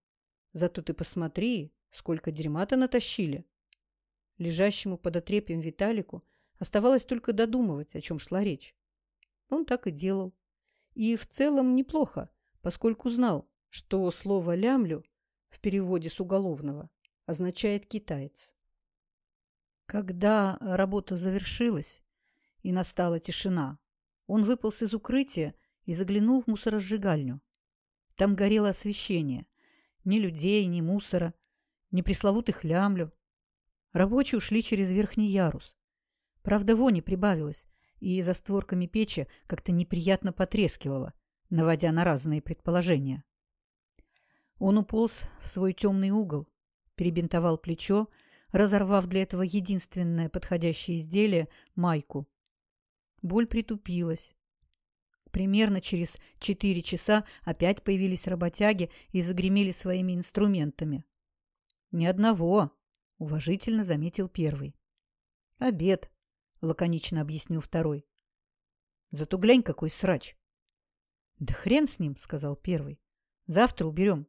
Зато ты посмотри, сколько дерьма-то натащили. Лежащему под отрепьем Виталику оставалось только додумывать, о чем шла речь. Он так и делал. И в целом неплохо, поскольку знал, что слово «лямлю» в переводе с уголовного означает «китаец». Когда работа завершилась и настала тишина, он выполз из укрытия и заглянул в мусоросжигальню. Там горело освещение. Ни людей, ни мусора, ни пресловутых лямлю. Рабочие ушли через верхний ярус. Правда, вони прибавилось, и за створками печи как-то неприятно потрескивало, наводя на разные предположения. Он уполз в свой темный угол, перебинтовал плечо, разорвав для этого единственное подходящее изделие – майку. Боль притупилась. Примерно через четыре часа опять появились работяги и загремели своими инструментами. «Ни одного», — уважительно заметил первый. «Обед», — лаконично объяснил второй. «Зато глянь, какой срач!» «Да хрен с ним», — сказал первый. «Завтра уберем».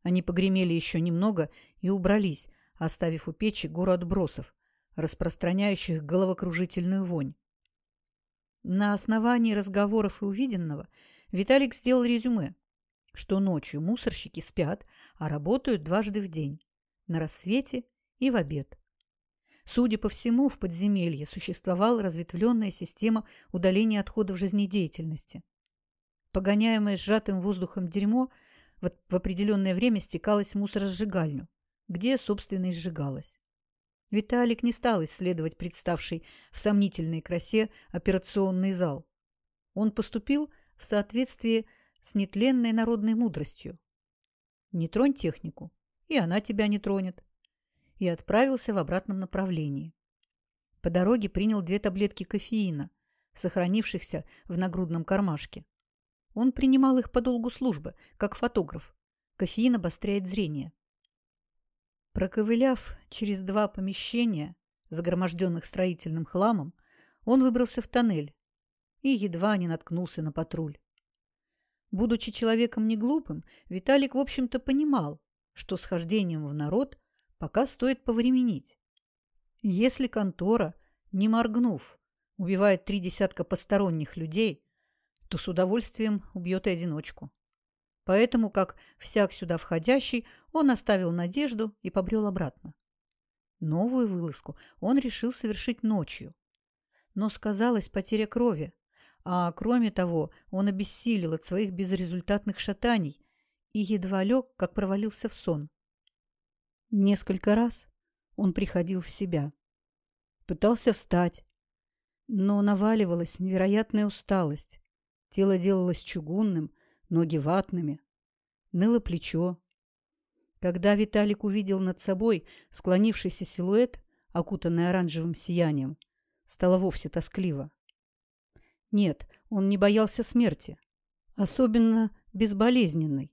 Они погремели еще немного и убрались, оставив у печи гору отбросов, распространяющих головокружительную вонь. На основании разговоров и увиденного Виталик сделал резюме, что ночью мусорщики спят, а работают дважды в день – на рассвете и в обед. Судя по всему, в подземелье существовала разветвленная система удаления отходов жизнедеятельности. Погоняемое сжатым воздухом дерьмо в, определенное время стекалось в мусоросжигальню, где, собственно, и сжигалось. Виталик не стал исследовать представший в сомнительной красе операционный зал. Он поступил в соответствии с нетленной народной мудростью. Не тронь технику, и она тебя не тронет. И отправился в обратном направлении. По дороге принял две таблетки кофеина, сохранившихся в нагрудном кармашке. Он принимал их по долгу службы, как фотограф. Кофеин обостряет зрение. Проковыляв через два помещения, загроможденных строительным хламом, он выбрался в тоннель и едва не наткнулся на патруль. Будучи человеком неглупым, Виталик, в общем-то, понимал, что с хождением в народ пока стоит повременить. Если контора, не моргнув, убивает три десятка посторонних людей, то с удовольствием убьет и одиночку. Поэтому, как всяк сюда входящий, он оставил надежду и побрел обратно. Новую вылазку он решил совершить ночью. Но сказалась потеря крови, а кроме того он обессилел от своих безрезультатных шатаний и едва лег, как провалился в сон. Несколько раз он приходил в себя. Пытался встать, но наваливалась невероятная усталость. Тело делалось чугунным, ноги ватными. Ныло плечо. Когда Виталик увидел над собой склонившийся силуэт, окутанный оранжевым сиянием, стало вовсе тоскливо. Нет, он не боялся смерти, особенно безболезненной.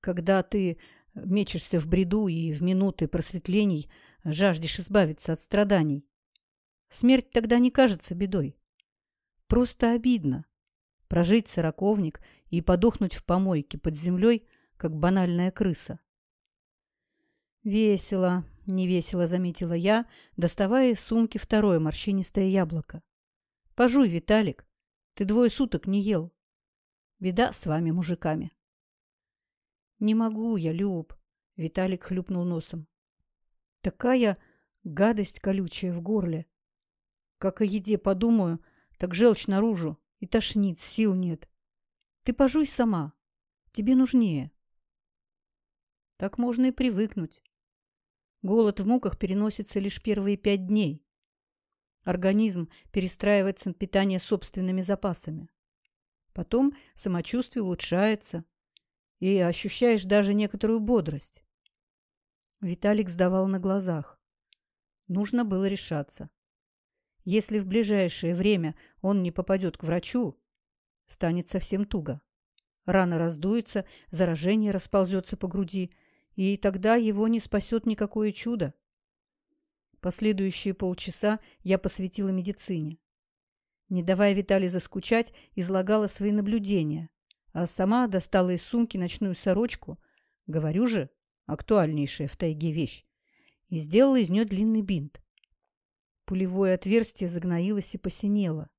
Когда ты мечешься в бреду и в минуты просветлений жаждешь избавиться от страданий. Смерть тогда не кажется бедой. Просто обидно, прожить сороковник и подохнуть в помойке под землей, как банальная крыса. «Весело, невесело», — заметила я, доставая из сумки второе морщинистое яблоко. «Пожуй, Виталик, ты двое суток не ел. Беда с вами, мужиками». «Не могу я, Люб», — Виталик хлюпнул носом. «Такая гадость колючая в горле. Как о еде подумаю, так желчь наружу. И тошнит, сил нет. Ты пожуй сама. Тебе нужнее. Так можно и привыкнуть. Голод в муках переносится лишь первые пять дней. Организм перестраивается на питание собственными запасами. Потом самочувствие улучшается, и ощущаешь даже некоторую бодрость. Виталик сдавал на глазах. Нужно было решаться. Если в ближайшее время он не попадет к врачу, станет совсем туго. Рана раздуется, заражение расползется по груди, и тогда его не спасет никакое чудо. Последующие полчаса я посвятила медицине. Не давая Виталий заскучать, излагала свои наблюдения, а сама достала из сумки ночную сорочку, говорю же, актуальнейшая в тайге вещь, и сделала из нее длинный бинт. Пулевое отверстие загноилось и посинело.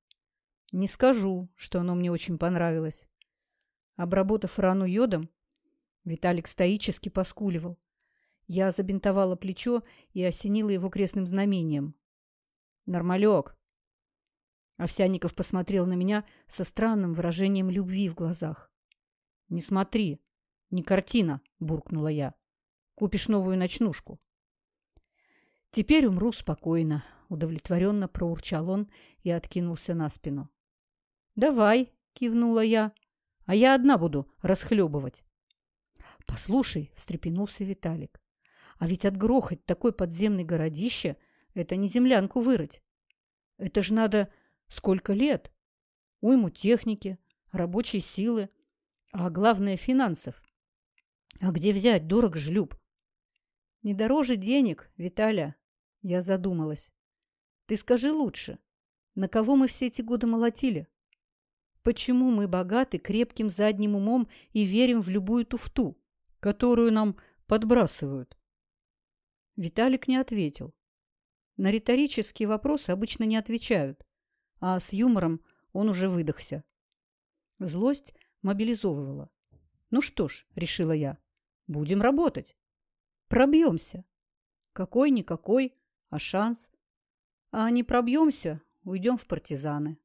Не скажу, что оно мне очень понравилось. Обработав рану йодом, Виталик стоически поскуливал. Я забинтовала плечо и осенила его крестным знамением. «Нормалек!» Овсяников посмотрел на меня со странным выражением любви в глазах. «Не смотри, не картина!» – буркнула я. «Купишь новую ночнушку». «Теперь умру спокойно», удовлетворенно проурчал он и откинулся на спину. «Давай», — кивнула я, — «а я одна буду расхлебывать». «Послушай», — встрепенулся Виталик, — «а ведь отгрохать такой подземный городище — это не землянку вырыть. Это ж надо сколько лет? Уйму техники, рабочей силы, а главное — финансов. А где взять? Дорого ж, Люб». «Не дороже денег, Виталя», — я задумалась. Ты скажи лучше, на кого мы все эти годы молотили? Почему мы богаты крепким задним умом и верим в любую туфту, которую нам подбрасывают? Виталик не ответил. На риторические вопросы обычно не отвечают, а с юмором он уже выдохся. Злость мобилизовывала. Ну что ж, решила я, будем работать. Пробьемся. Какой-никакой, а шанс. А не пробьемся, уйдем в партизаны.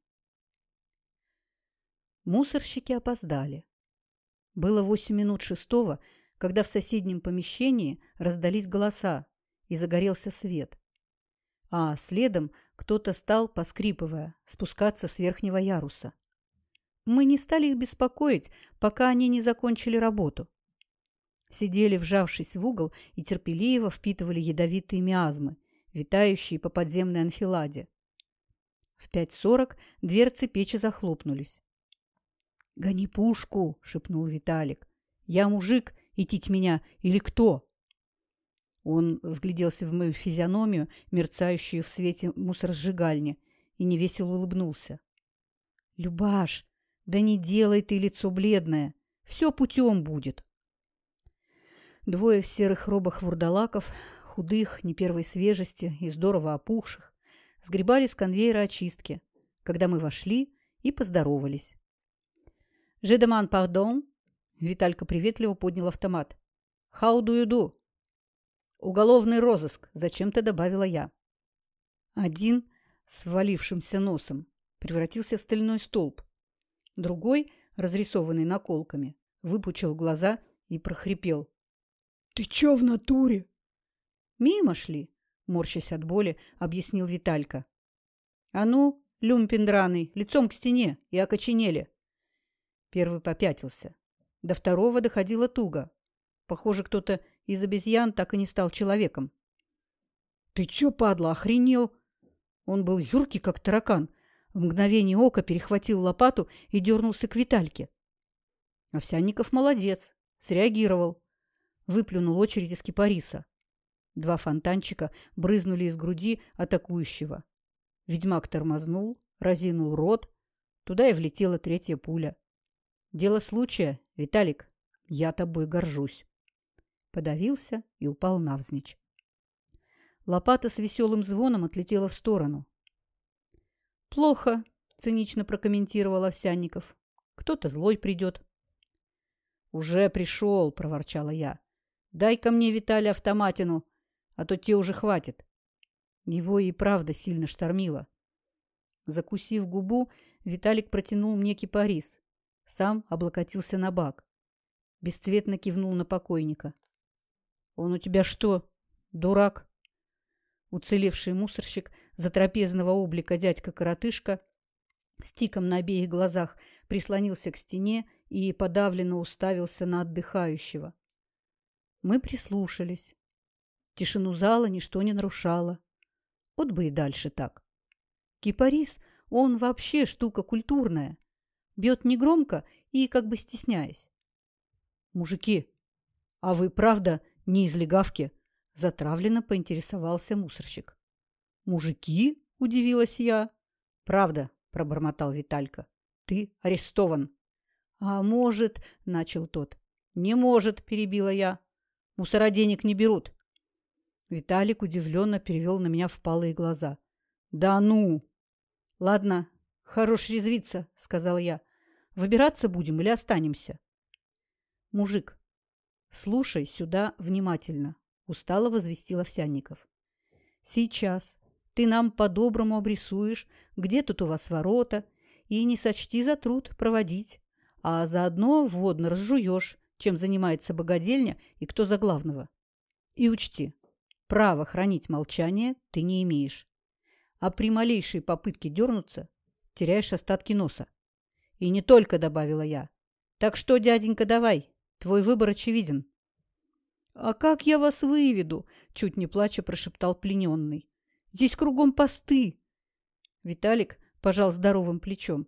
Мусорщики опоздали. Было восемь минут шестого, когда в соседнем помещении раздались голоса и загорелся свет. А следом кто-то стал, поскрипывая, спускаться с верхнего яруса. Мы не стали их беспокоить, пока они не закончили работу. Сидели, вжавшись в угол, и терпеливо впитывали ядовитые миазмы, витающие по подземной анфиладе. В пять сорок дверцы печи захлопнулись. «Гони пушку!» — шепнул Виталик. «Я мужик, идти меня или кто?» Он взгляделся в мою физиономию, мерцающую в свете мусоросжигальни, и невесело улыбнулся. «Любаш, да не делай ты лицо бледное. Все путем будет. Двое в серых робах вурдалаков, худых, не первой свежести и здорово опухших, сгребали с конвейера очистки, когда мы вошли и поздоровались. «Je demande pardon?» Виталька приветливо поднял автомат. «How do?» «Уголовный розыск», – зачем-то добавила я. Один с валившимся носом превратился в стальной столб. Другой, разрисованный наколками, выпучил глаза и прохрипел. «Ты чё в натуре?» «Мимо шли», – морщась от боли, объяснил Виталька. «А ну, люмпин драный, лицом к стене и окоченели». Первый попятился. До второго доходило туго. Похоже, кто-то из обезьян так и не стал человеком. «Ты чё, падла, охренел?» Он был юркий, как таракан. В мгновение ока перехватил лопату и дернулся к Витальке. Овсянников молодец, среагировал. Выплюнул очередь из кипариса. Два фонтанчика брызнули из груди атакующего. Ведьмак тормознул, разинул рот. Туда и влетела третья пуля. Дело случая, Виталик. Я тобой горжусь. Подавился и упал навзничь. Лопата с веселым звоном отлетела в сторону. «Плохо», — цинично прокомментировал Овсянников. «Кто-то злой придет». «Уже пришел», — проворчала я. «Дай-ка мне, Виталий, автоматину, а то те уже хватит». Его и правда сильно штормило. Закусив губу, Виталик протянул мне кипарис. Сам облокотился на бак. Бесцветно кивнул на покойника. «Он у тебя что, дурак?» Уцелевший мусорщик затрапезного облика дядька-коротышка с тиком на обеих глазах прислонился к стене и подавленно уставился на отдыхающего. Мы прислушались. Тишину зала ничто не нарушало. Вот бы и дальше так. Кипарис, он вообще штука культурная. Бьет негромко и как бы стесняясь. «Мужики, а вы правда не из легавки?» Затравленно поинтересовался мусорщик. «Мужики?» – удивилась я. «Правда», – пробормотал Виталька. «Ты арестован». «А может...» – начал тот. «Не может», – перебила я. «Мусора денег не берут». Виталик удивленно перевел на меня впалые глаза. «Да ну!» «Ладно, хорош резвиться», – сказал я. «Выбираться будем или останемся?» «Мужик, слушай сюда внимательно устало возвестил Овсянников. Сейчас ты нам по-доброму обрисуешь, где тут у вас ворота, и не сочти за труд проводить, а заодно вводно разжуешь, чем занимается богадельня и кто за главного. И учти, право хранить молчание ты не имеешь. А при малейшей попытке дернуться теряешь остатки носа. И не только, добавила я. Так что, дяденька, давай, твой выбор очевиден. «А как я вас выведу?» – чуть не плача прошептал плененный. «Здесь кругом посты!» Виталик пожал здоровым плечом.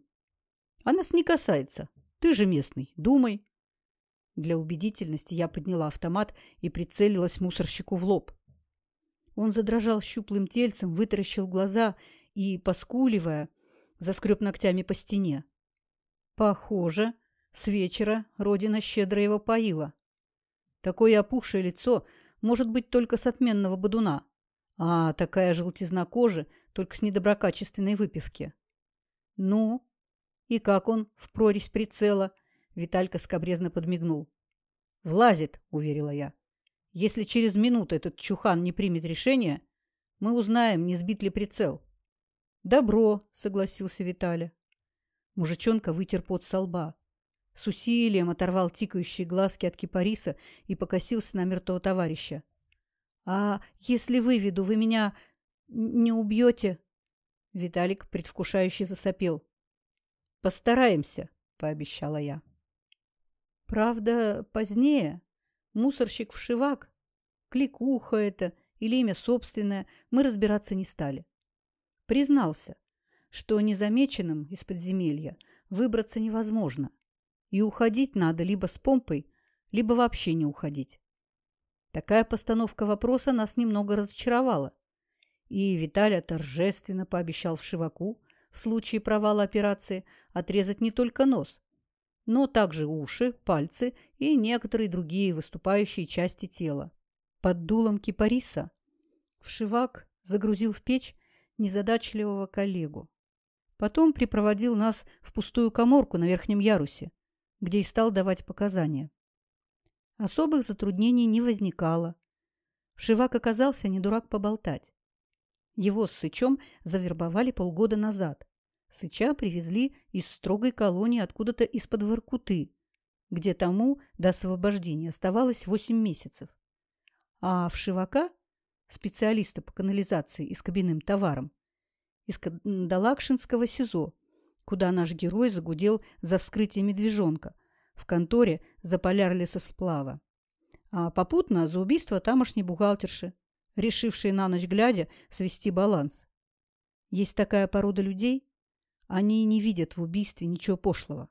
«А нас не касается. Ты же местный. Думай». Для убедительности я подняла автомат и прицелилась мусорщику в лоб. Он задрожал щуплым тельцем, вытаращил глаза и, поскуливая, заскреб ногтями по стене. Похоже, с вечера родина щедро его поила. Такое опухшее лицо может быть только с отменного бодуна, а такая желтизна кожи только с недоброкачественной выпивки. Ну, и как он в прорезь прицела? Виталька скобрезно подмигнул. «Влазит», — уверила я. «Если через минуту этот чухан не примет решение, мы узнаем, не сбит ли прицел». «Добро», — согласился Виталя. Мужичонка вытер пот со лба. С усилием оторвал тикающие глазки от кипариса и покосился на мертвого товарища. «А если выведу, вы меня не убьете?» Виталик предвкушающе засопел. «Постараемся», — пообещала я. Правда, позднее мусорщик вшивак, кликуха это или имя собственное, мы разбираться не стали. Признался, что незамеченным из подземелья выбраться невозможно — и уходить надо либо с помпой, либо вообще не уходить. Такая постановка вопроса нас немного разочаровала. И Виталя торжественно пообещал Вшиваку в случае провала операции отрезать не только нос, но также уши, пальцы и некоторые другие выступающие части тела. Под дулом кипариса вшивак загрузил в печь незадачливого коллегу. Потом припроводил нас в пустую коморку на верхнем ярусе, где и стал давать показания. Особых затруднений не возникало. Вшивак оказался не дурак поболтать. Его с Сычом завербовали полгода назад. Сыча привезли из строгой колонии откуда-то из-под Воркуты, где тому до освобождения оставалось 8 месяцев. А Вшивака, специалиста по канализации и с кабинным товаром, из Кандалакшинского СИЗО, куда наш герой загудел за вскрытие медвежонка в конторе за поляр лесосплава. А попутно за убийство тамошней бухгалтерши, решившей на ночь глядя свести баланс. Есть такая порода людей, они не видят в убийстве ничего пошлого.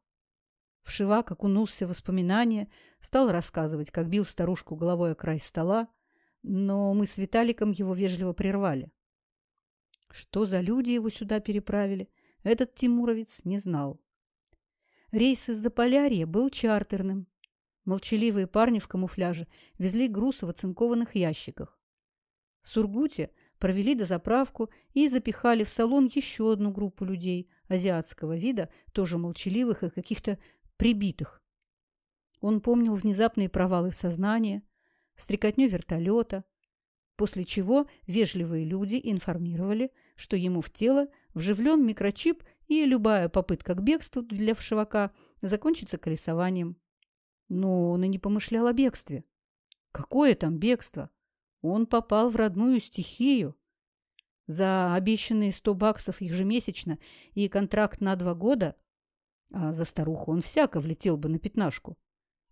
Вшивак окунулся в воспоминания, стал рассказывать, как бил старушку головой о край стола, но мы с Виталиком его вежливо прервали. Что за люди его сюда переправили, этот Тимуровец не знал. Рейс из Заполярья был чартерным. Молчаливые парни в камуфляже везли груз в оцинкованных ящиках. В Сургуте провели дозаправку и запихали в салон еще одну группу людей азиатского вида, тоже молчаливых и каких-то прибитых. Он помнил внезапные провалы в сознании, стрекотню вертолета, после чего вежливые люди информировали, что ему в тело вживлен микрочип, и любая попытка к бегству для вшивака закончится колесованием. Но он и не помышлял о бегстве. Какое там бегство? Он попал в родную стихию. За обещанные сто баксов ежемесячно и контракт на два года, а за старуху он всяко влетел бы на пятнашку,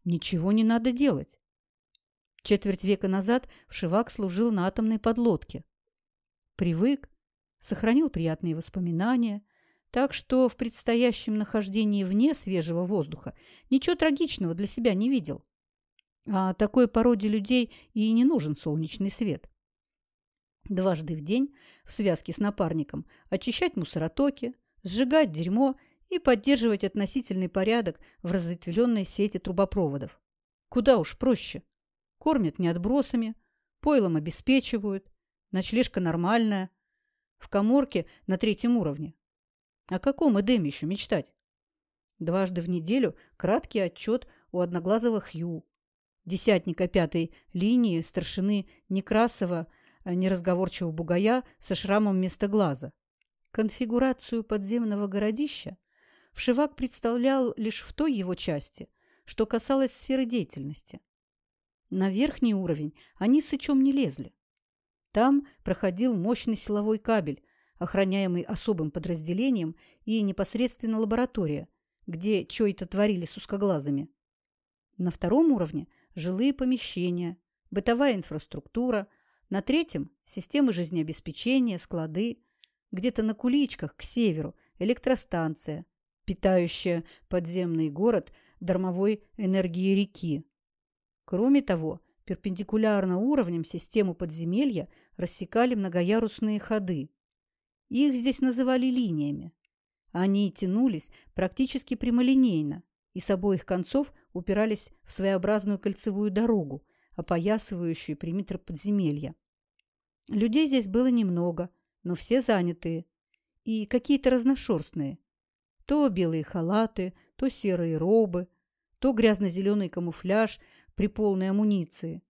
ничего не надо делать. Четверть века назад Вшивак служил на атомной подлодке. Привык, сохранил приятные воспоминания, так что в предстоящем нахождении вне свежего воздуха ничего трагичного для себя не видел. А такой породе людей и не нужен солнечный свет. Дважды в день в связке с напарником очищать мусоротоки, сжигать дерьмо и поддерживать относительный порядок в разветвленной сети трубопроводов. Куда уж проще. Кормят не отбросами, пойлом обеспечивают, ночлежка нормальная, в коморке на третьем уровне. О каком Эдеме еще мечтать? Дважды в неделю краткий отчет у одноглазого Хью, десятника пятой линии старшины Некрасова, неразговорчивого бугая со шрамом вместо глаза. Конфигурацию подземного городища Вшивак представлял лишь в той его части, что касалось сферы деятельности. На верхний уровень они с Ичом не лезли. Там проходил мощный силовой кабель, охраняемый особым подразделением, и непосредственно лаборатория, где чё-то творили с узкоглазыми. На втором уровне – жилые помещения, бытовая инфраструктура, на третьем – системы жизнеобеспечения, склады, где-то на куличках к северу – электростанция, питающая подземный город дармовой энергией реки. Кроме того, перпендикулярно уровням систему подземелья рассекали многоярусные ходы. Их здесь называли линиями. Они тянулись практически прямолинейно и с обоих концов упирались в своеобразную кольцевую дорогу, опоясывающую периметр подземелья. Людей здесь было немного, но все занятые. И какие-то разношерстные. То белые халаты, то серые робы, то грязно-зеленый камуфляж – при полной амуниции.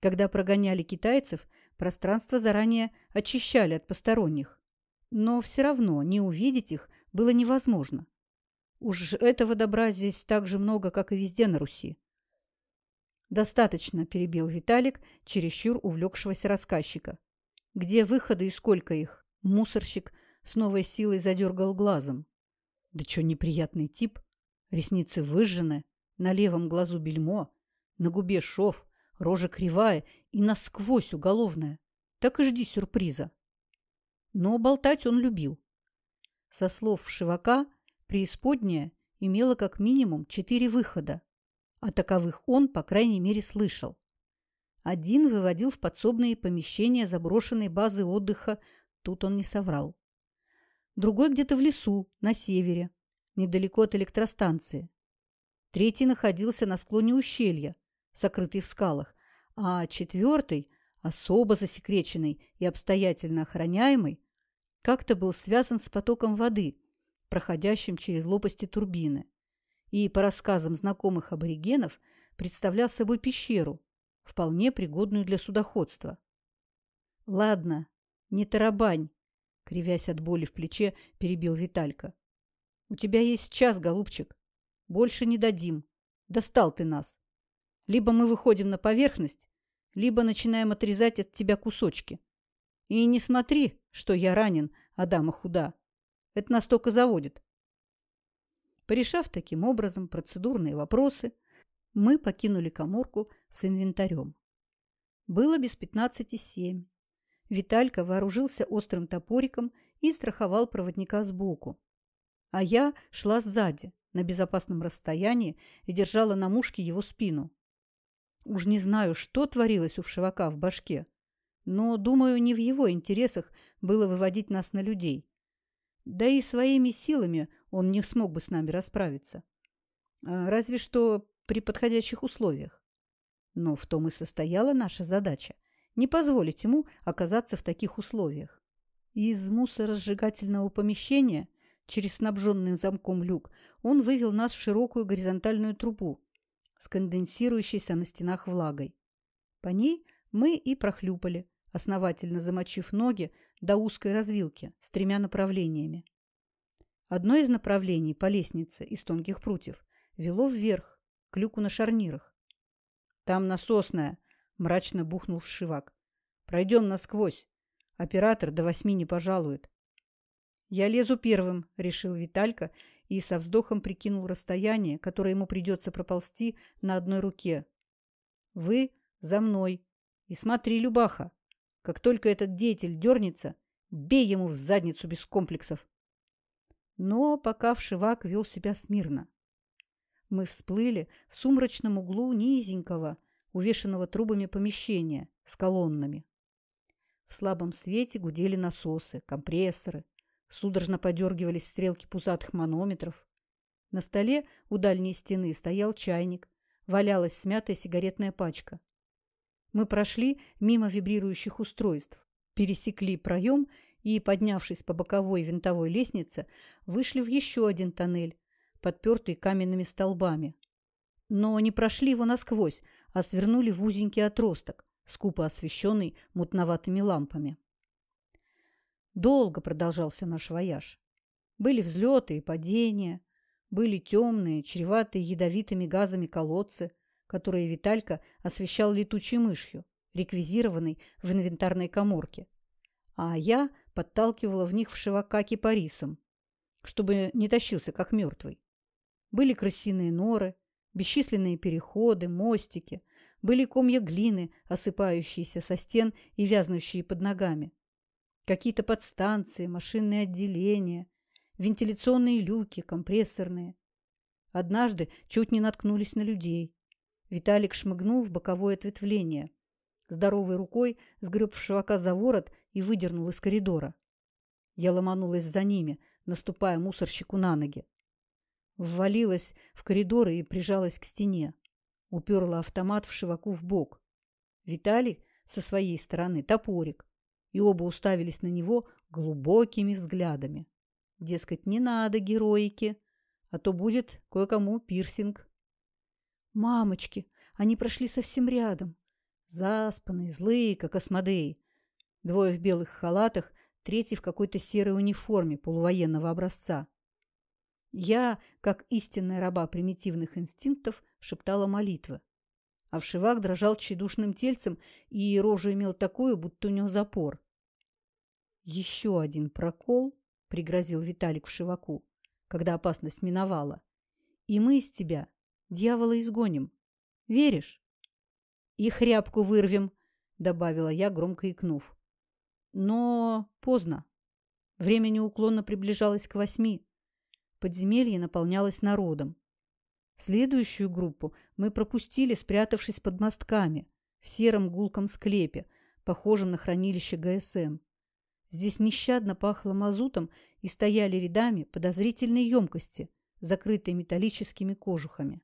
Когда прогоняли китайцев, пространство заранее очищали от посторонних. Но все равно не увидеть их было невозможно. Уж этого добра здесь так же много, как и везде на Руси. «Достаточно», – перебил Виталик, чересчур увлекшегося рассказчика. «Где выходы и сколько их?» Мусорщик с новой силой задергал глазом. «Да чё неприятный тип? Ресницы выжжены, на левом глазу бельмо, на губе шов, рожа кривая и насквозь уголовная. Так и жди сюрприза. Но болтать он любил. Со слов Шивака, преисподняя имела как минимум четыре выхода. А таковых он, по крайней мере, слышал. Один выводил в подсобные помещения заброшенной базы отдыха, тут он не соврал. Другой где-то в лесу, на севере, недалеко от электростанции. третий находился на склоне ущелья, сокрытый в скалах, а четвертый, особо засекреченный и обстоятельно охраняемый, как-то был связан с потоком воды, проходящим через лопасти турбины, и, по рассказам знакомых аборигенов, представлял собой пещеру, вполне пригодную для судоходства. «Ладно, не тарабань», — кривясь от боли в плече, перебил Виталька. «У тебя есть час, голубчик. Больше не дадим. Достал ты нас. Либо мы выходим на поверхность, либо начинаем отрезать от тебя кусочки. И не смотри, что я ранен, а дама худа. Это настолько заводит. Порешав таким образом процедурные вопросы, мы покинули коморку с инвентарем. Было без пятнадцати семь. Виталька вооружился острым топориком и страховал проводника сбоку. А я шла сзади, на безопасном расстоянии, и держала на мушке его спину. Уж не знаю, что творилось у Вшивака в башке, но, думаю, не в его интересах было выводить нас на людей. Да и своими силами он не смог бы с нами расправиться. А, разве что при подходящих условиях. Но в том и состояла наша задача – не позволить ему оказаться в таких условиях. Из мусоросжигательного помещения через снабженный замком люк он вывел нас в широкую горизонтальную трубу, сконденсирующейся на стенах влагой. По ней мы и прохлюпали, основательно замочив ноги до узкой развилки с тремя направлениями. Одно из направлений по лестнице из тонких прутьев вело вверх, к люку на шарнирах. «Там насосная!» – мрачно бухнул вшивак. «Пройдем насквозь. Оператор до восьми не пожалует». «Я лезу первым», – решил Виталька и со вздохом прикинул расстояние, которое ему придется проползти на одной руке. «Вы за мной. И смотри, Любаха, как только этот деятель дернется, бей ему в задницу без комплексов». Но пока Вшивак вел себя смирно. Мы всплыли в сумрачном углу низенького, увешанного трубами помещения с колоннами. В слабом свете гудели насосы, компрессоры, Судорожно подергивались стрелки пузатых манометров. На столе у дальней стены стоял чайник, валялась смятая сигаретная пачка. Мы прошли мимо вибрирующих устройств, пересекли проем и, поднявшись по боковой винтовой лестнице, вышли в еще один тоннель, подпертый каменными столбами. Но не прошли его насквозь, а свернули в узенький отросток, скупо освещенный мутноватыми лампами. Долго продолжался наш вояж. Были взлеты и падения, были темные, чреватые ядовитыми газами колодцы, которые Виталька освещал летучей мышью, реквизированной в инвентарной коморке. А я подталкивала в них вшивака кипарисом, чтобы не тащился, как мертвый. Были крысиные норы, бесчисленные переходы, мостики, были комья глины, осыпающиеся со стен и вязнущие под ногами. Какие-то подстанции, машинные отделения, вентиляционные люки, компрессорные. Однажды чуть не наткнулись на людей. Виталик шмыгнул в боковое ответвление. Здоровой рукой сгреб шивака за ворот и выдернул из коридора. Я ломанулась за ними, наступая мусорщику на ноги. Ввалилась в коридор и прижалась к стене. Уперла автомат в шиваку в бок. Виталий со своей стороны топорик и оба уставились на него глубокими взглядами. Дескать, не надо героики, а то будет кое-кому пирсинг. Мамочки, они прошли совсем рядом. Заспанные, злые, как осмодеи. Двое в белых халатах, третий в какой-то серой униформе полувоенного образца. Я, как истинная раба примитивных инстинктов, шептала молитвы. А вшивак дрожал тщедушным тельцем, и рожу имел такую, будто у него запор. Еще один прокол, пригрозил Виталик в Шиваку, когда опасность миновала. И мы из тебя дьявола изгоним. Веришь? И хряпку вырвем, добавила я, громко икнув. Но поздно. Время неуклонно приближалось к восьми. Подземелье наполнялось народом. Следующую группу мы пропустили, спрятавшись под мостками, в сером гулком склепе, похожем на хранилище ГСМ. Здесь нещадно пахло мазутом и стояли рядами подозрительные емкости, закрытые металлическими кожухами.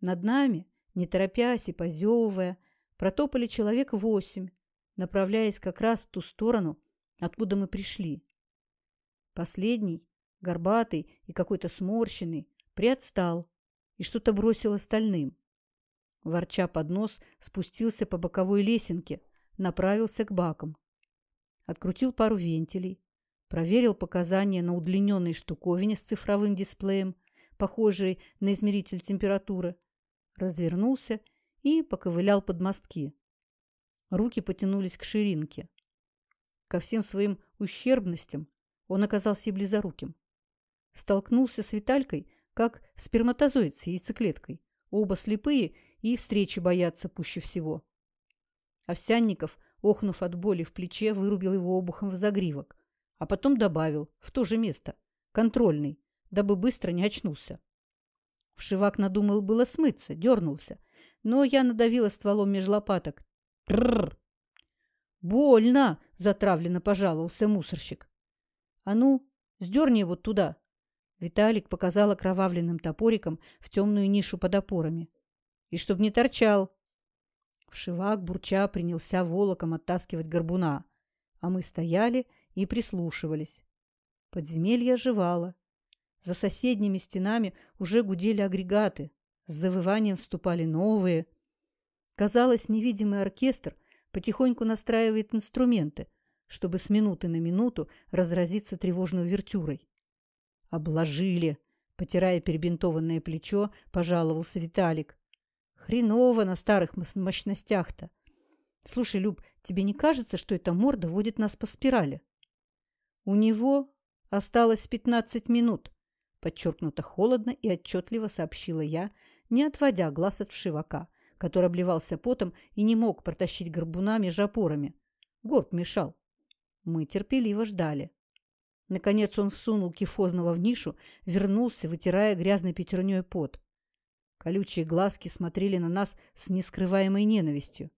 Над нами, не торопясь и позевывая, протопали человек восемь, направляясь как раз в ту сторону, откуда мы пришли. Последний, горбатый и какой-то сморщенный, приотстал и что-то бросил остальным. Ворча под нос, спустился по боковой лесенке, направился к бакам. Открутил пару вентилей, проверил показания на удлиненной штуковине с цифровым дисплеем, похожей на измеритель температуры, развернулся и поковылял под мостки. Руки потянулись к ширинке. Ко всем своим ущербностям он оказался и близоруким. Столкнулся с Виталькой, как сперматозоид с яйцеклеткой. Оба слепые и встречи боятся пуще всего. Овсянников, охнув от боли в плече, вырубил его обухом в загривок, а потом добавил в то же место, контрольный, дабы быстро не очнулся. Вшивак надумал было смыться, дернулся, но я надавила стволом меж лопаток. «Трррр!» «Больно!» – затравленно пожаловался мусорщик. «А ну, сдерни его туда!» Виталик показал окровавленным топориком в темную нишу под опорами. «И чтоб не торчал!» Вшивак, бурча, принялся волоком оттаскивать горбуна, а мы стояли и прислушивались. Подземелье оживало. За соседними стенами уже гудели агрегаты. С завыванием вступали новые. Казалось, невидимый оркестр потихоньку настраивает инструменты, чтобы с минуты на минуту разразиться тревожной увертюрой. «Обложили!» — потирая перебинтованное плечо, пожаловался Виталик. «Хреново на старых мощностях-то! Слушай, Люб, тебе не кажется, что эта морда водит нас по спирали?» «У него осталось пятнадцать минут», — подчеркнуто холодно и отчетливо сообщила я, не отводя глаз от вшивака, который обливался потом и не мог протащить горбуна между опорами. Горб мешал. Мы терпеливо ждали. Наконец он всунул кифозного в нишу, вернулся, вытирая грязной пятерней пот. Колючие глазки смотрели на нас с нескрываемой ненавистью.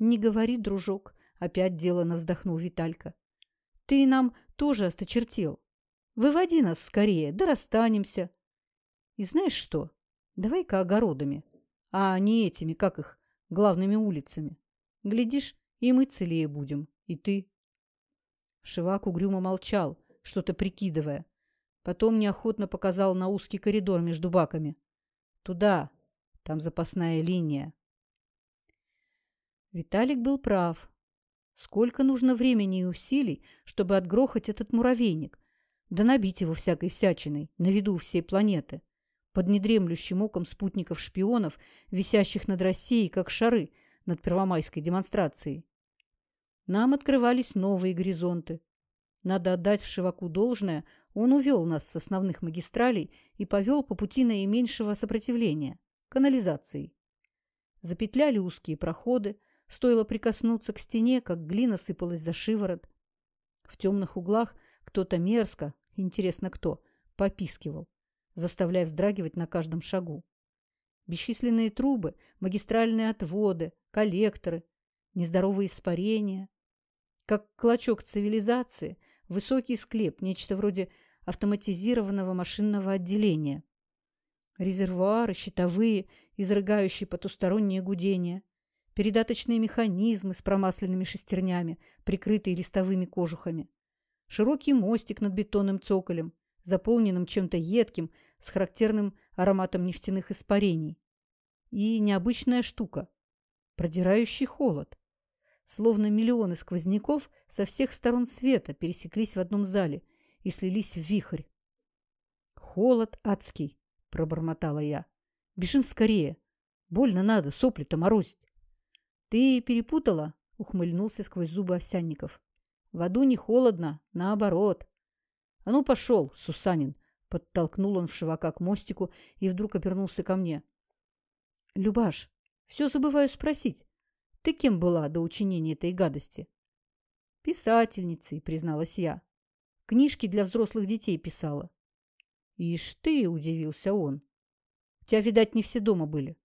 «Не говори, дружок», — опять делано вздохнул Виталька. «Ты нам тоже осточертел. Выводи нас скорее, да расстанемся. И знаешь что? Давай-ка огородами, а не этими, как их, главными улицами. Глядишь, и мы целее будем, и ты». Шивак угрюмо молчал, что-то прикидывая. Потом неохотно показал на узкий коридор между баками. «Туда. Там запасная линия». Виталик был прав. Сколько нужно времени и усилий, чтобы отгрохать этот муравейник, да набить его всякой всячиной, на виду всей планеты, под недремлющим оком спутников-шпионов, висящих над Россией, как шары над первомайской демонстрацией. Нам открывались новые горизонты. Надо отдать в Шиваку должное, он увел нас с основных магистралей и повел по пути наименьшего сопротивления – канализацией. Запетляли узкие проходы, стоило прикоснуться к стене, как глина сыпалась за шиворот. В темных углах кто-то мерзко, интересно кто, попискивал, заставляя вздрагивать на каждом шагу. Бесчисленные трубы, магистральные отводы, коллекторы, нездоровые испарения, как клочок цивилизации, высокий склеп, нечто вроде автоматизированного машинного отделения. Резервуары, щитовые, изрыгающие потустороннее гудение. Передаточные механизмы с промасленными шестернями, прикрытые листовыми кожухами. Широкий мостик над бетонным цоколем, заполненным чем-то едким, с характерным ароматом нефтяных испарений. И необычная штука – продирающий холод. Словно миллионы сквозняков со всех сторон света пересеклись в одном зале и слились в вихрь. «Холод адский!» – пробормотала я. «Бежим скорее! Больно надо, сопли-то морозить!» «Ты перепутала?» – ухмыльнулся сквозь зубы овсянников. «В аду не холодно, наоборот!» «А ну, пошел, Сусанин!» – подтолкнул он шивака к мостику и вдруг обернулся ко мне. «Любаш, все забываю спросить. Ты кем была до учинения этой гадости? Писательницей, призналась я. Книжки для взрослых детей писала. Ишь ты, удивился он. У тебя, видать, не все дома были.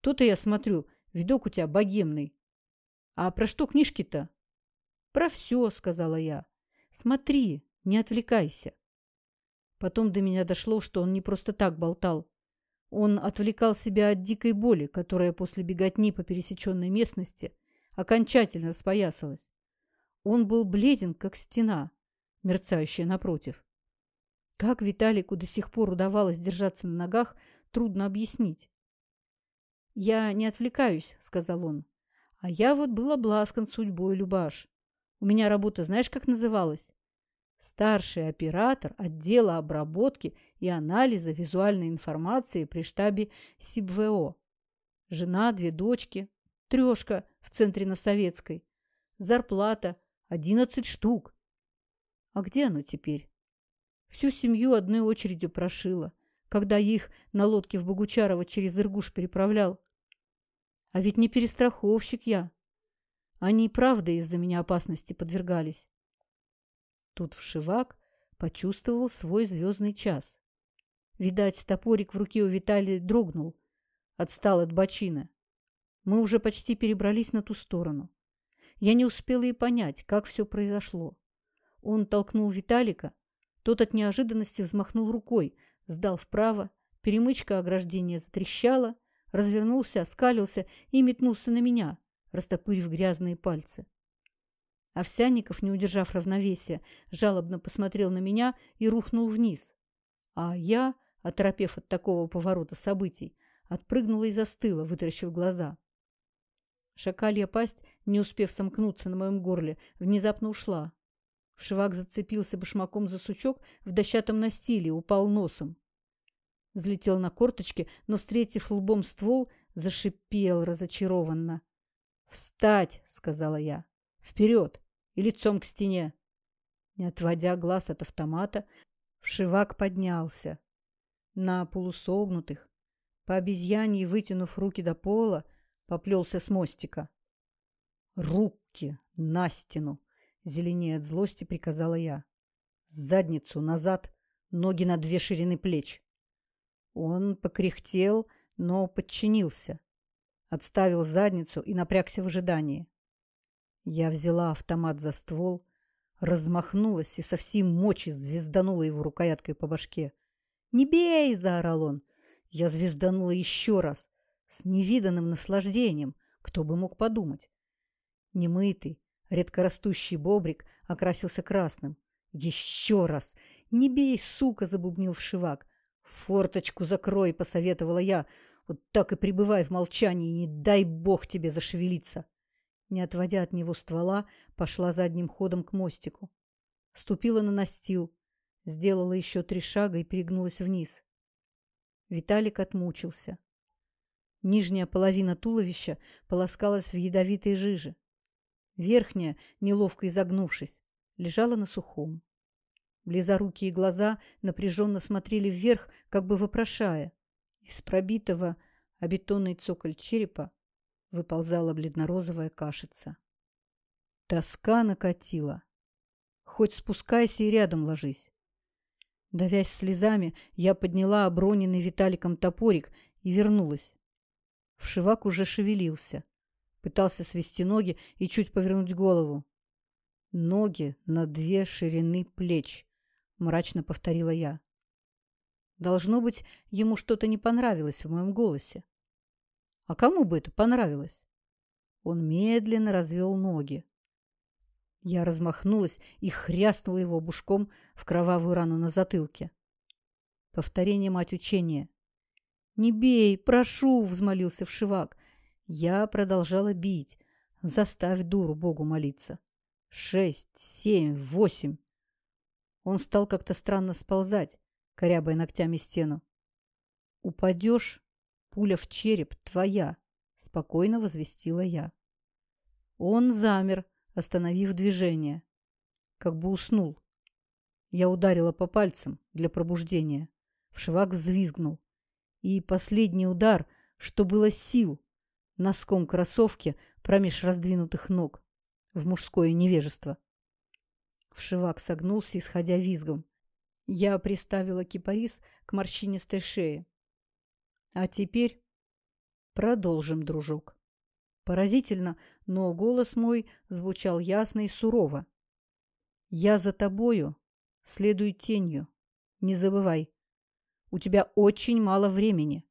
То-то я смотрю, видок у тебя богемный. А про что книжки-то? Про все, сказала я. Смотри, не отвлекайся. Потом до меня дошло, что он не просто так болтал. Он отвлекал себя от дикой боли, которая после беготни по пересеченной местности окончательно распоясалась. Он был бледен, как стена, мерцающая напротив. Как Виталику до сих пор удавалось держаться на ногах, трудно объяснить. «Я не отвлекаюсь», — сказал он. «А я вот был обласкан судьбой, Любаш. У меня работа знаешь, как называлась? Старший оператор отдела обработки и анализа визуальной информации при штабе СИБВО. Жена, две дочки, трешка в центре на Советской. Зарплата одиннадцать штук. А где оно теперь? Всю семью одной очередью прошила, когда их на лодке в Богучарово через Иргуш переправлял. А ведь не перестраховщик я. Они правда из-за меня опасности подвергались. Тут вшивак почувствовал свой звездный час. Видать, топорик в руке у Виталия дрогнул, отстал от бочины. Мы уже почти перебрались на ту сторону. Я не успела и понять, как все произошло. Он толкнул Виталика, тот от неожиданности взмахнул рукой, сдал вправо, перемычка ограждения затрещала, развернулся, оскалился и метнулся на меня, растопырив грязные пальцы. Овсянников, не удержав равновесия, жалобно посмотрел на меня и рухнул вниз. А я, оторопев от такого поворота событий, отпрыгнула и застыла, вытаращив глаза. Шакалья пасть, не успев сомкнуться на моем горле, внезапно ушла. Вшивак зацепился башмаком за сучок в дощатом настиле, упал носом. Взлетел на корточки, но, встретив лбом ствол, зашипел разочарованно. «Встать!» — сказала я. «Вперед! И лицом к стене!» Не отводя глаз от автомата, Вшивак поднялся. На полусогнутых, по обезьяньи вытянув руки до пола, поплелся с мостика. «Руки на стену!» — зеленее от злости приказала я. «Задницу назад, ноги на две ширины плеч». Он покряхтел, но подчинился. Отставил задницу и напрягся в ожидании. Я взяла автомат за ствол, размахнулась и со всей мочи звезданула его рукояткой по башке. «Не бей!» – заорал он. Я звезданула еще раз, с невиданным наслаждением, кто бы мог подумать. Немытый, редкорастущий бобрик окрасился красным. «Еще раз! Не бей, сука!» – забубнил вшивак. «Форточку закрой!» – посоветовала я. «Вот так и пребывай в молчании, не дай бог тебе зашевелиться!» Не отводя от него ствола, пошла задним ходом к мостику. Ступила на настил, сделала еще три шага и перегнулась вниз. Виталик отмучился. Нижняя половина туловища полоскалась в ядовитой жиже. Верхняя, неловко изогнувшись, лежала на сухом. Близорукие глаза напряженно смотрели вверх, как бы вопрошая. Из пробитого о бетонный цоколь черепа выползала бледно-розовая кашица. Тоска накатила. Хоть спускайся и рядом ложись. Давясь слезами, я подняла оброненный Виталиком топорик и вернулась. Вшивак уже шевелился. Пытался свести ноги и чуть повернуть голову. «Ноги на две ширины плеч», — мрачно повторила я. Должно быть, ему что-то не понравилось в моем голосе. А кому бы это понравилось? Он медленно развел ноги. Я размахнулась и хряснула его бушком в кровавую рану на затылке. Повторение мать учения. «Не бей, прошу!» — взмолился вшивак. Я продолжала бить. Заставь дуру Богу молиться. Шесть, семь, восемь. Он стал как-то странно сползать, корябая ногтями стену. «Упадешь, пуля в череп твоя», — спокойно возвестила я. Он замер, остановив движение. Как бы уснул. Я ударила по пальцам для пробуждения. Вшивак взвизгнул и последний удар, что было сил, носком кроссовки промеж раздвинутых ног, в мужское невежество. Вшивак согнулся, исходя визгом. Я приставила кипарис к морщинистой шее. А теперь продолжим, дружок. Поразительно, но голос мой звучал ясно и сурово. Я за тобою, следуй тенью. Не забывай, у тебя очень мало времени.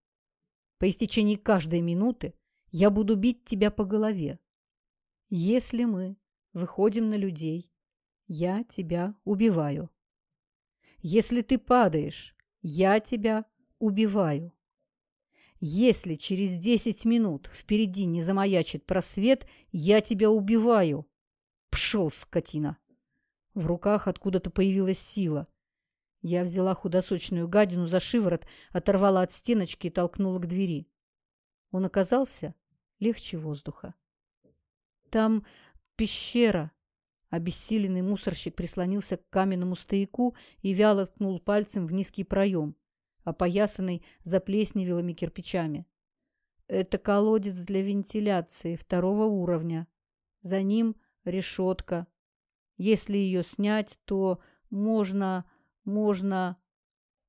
по истечении каждой минуты я буду бить тебя по голове. Если мы выходим на людей, я тебя убиваю. Если ты падаешь, я тебя убиваю. Если через десять минут впереди не замаячит просвет, я тебя убиваю. Пшел, скотина! В руках откуда-то появилась сила. Я взяла худосочную гадину за шиворот, оторвала от стеночки и толкнула к двери. Он оказался легче воздуха. Там пещера. Обессиленный мусорщик прислонился к каменному стояку и вяло ткнул пальцем в низкий проем, опоясанный заплесневелыми кирпичами. Это колодец для вентиляции второго уровня. За ним решетка. Если ее снять, то можно, можно,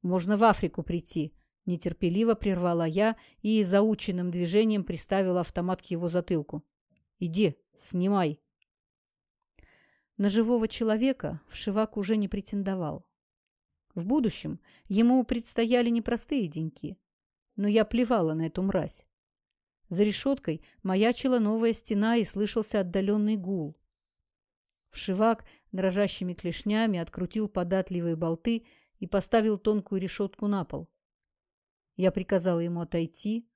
можно в Африку прийти. Нетерпеливо прервала я и заученным движением приставила автомат к его затылку. «Иди, снимай!» На живого человека Вшивак уже не претендовал. В будущем ему предстояли непростые деньки, но я плевала на эту мразь. За решеткой маячила новая стена и слышался отдаленный гул. Вшивак дрожащими клешнями открутил податливые болты и поставил тонкую решетку на пол. Я приказала ему отойти,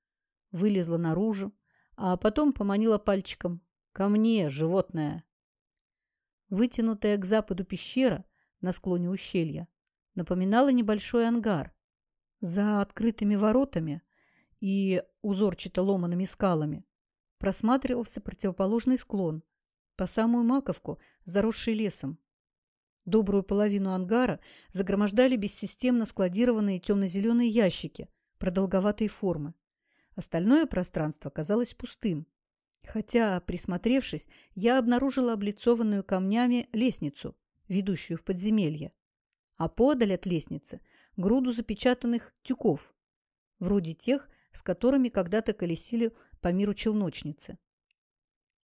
вылезла наружу, а потом поманила пальчиком. «Ко мне, животное!» Вытянутая к западу пещера на склоне ущелья напоминала небольшой ангар. За открытыми воротами и узорчато ломанными скалами просматривался противоположный склон, по самую маковку, заросший лесом. Добрую половину ангара загромождали бессистемно складированные темно-зеленые ящики продолговатой формы. Остальное пространство казалось пустым. Хотя, присмотревшись, я обнаружила облицованную камнями лестницу, ведущую в подземелье а подаль от лестницы груду запечатанных тюков, вроде тех, с которыми когда-то колесили по миру челночницы.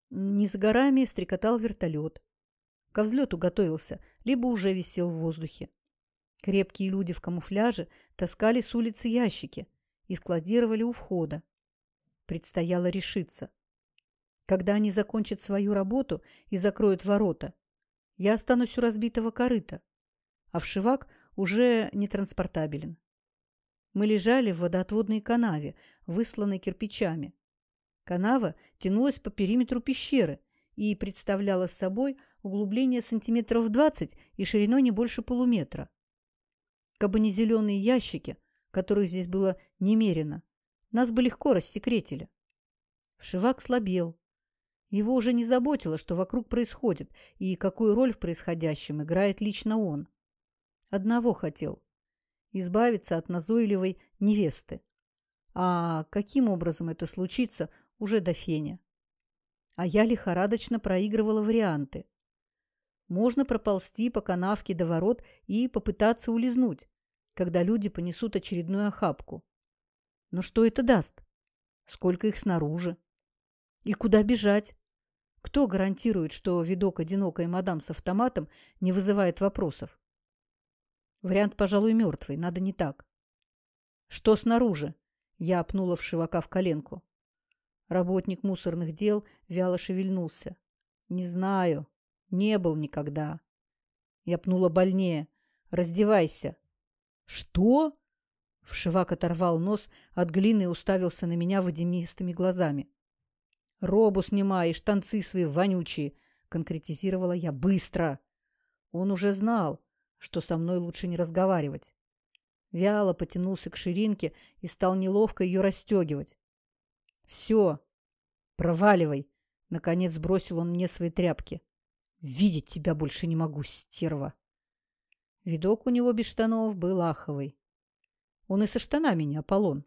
Не за горами стрекотал вертолет. Ко взлету готовился, либо уже висел в воздухе. Крепкие люди в камуфляже таскали с улицы ящики и складировали у входа. Предстояло решиться. Когда они закончат свою работу и закроют ворота, я останусь у разбитого корыта а вшивак уже не транспортабелен. Мы лежали в водоотводной канаве, высланной кирпичами. Канава тянулась по периметру пещеры и представляла собой углубление сантиметров 20 и шириной не больше полуметра. Кабы не зеленые ящики, которых здесь было немерено, нас бы легко рассекретили. Вшивак слабел. Его уже не заботило, что вокруг происходит и какую роль в происходящем играет лично он. Одного хотел – избавиться от назойливой невесты. А каким образом это случится, уже до феня. А я лихорадочно проигрывала варианты. Можно проползти по канавке до ворот и попытаться улизнуть, когда люди понесут очередную охапку. Но что это даст? Сколько их снаружи? И куда бежать? Кто гарантирует, что видок одинокой мадам с автоматом не вызывает вопросов? Вариант, пожалуй, мертвый. Надо не так. Что снаружи? Я опнула в шивака в коленку. Работник мусорных дел вяло шевельнулся. Не знаю. Не был никогда. Я пнула больнее. Раздевайся. Что? Вшивак оторвал нос от глины и уставился на меня водянистыми глазами. «Робу снимай, штанцы свои вонючие!» — конкретизировала я. «Быстро!» Он уже знал, что со мной лучше не разговаривать. Вяло потянулся к ширинке и стал неловко ее расстегивать. «Все, проваливай!» — наконец бросил он мне свои тряпки. «Видеть тебя больше не могу, стерва!» Видок у него без штанов был аховый. Он и со штанами не Аполлон.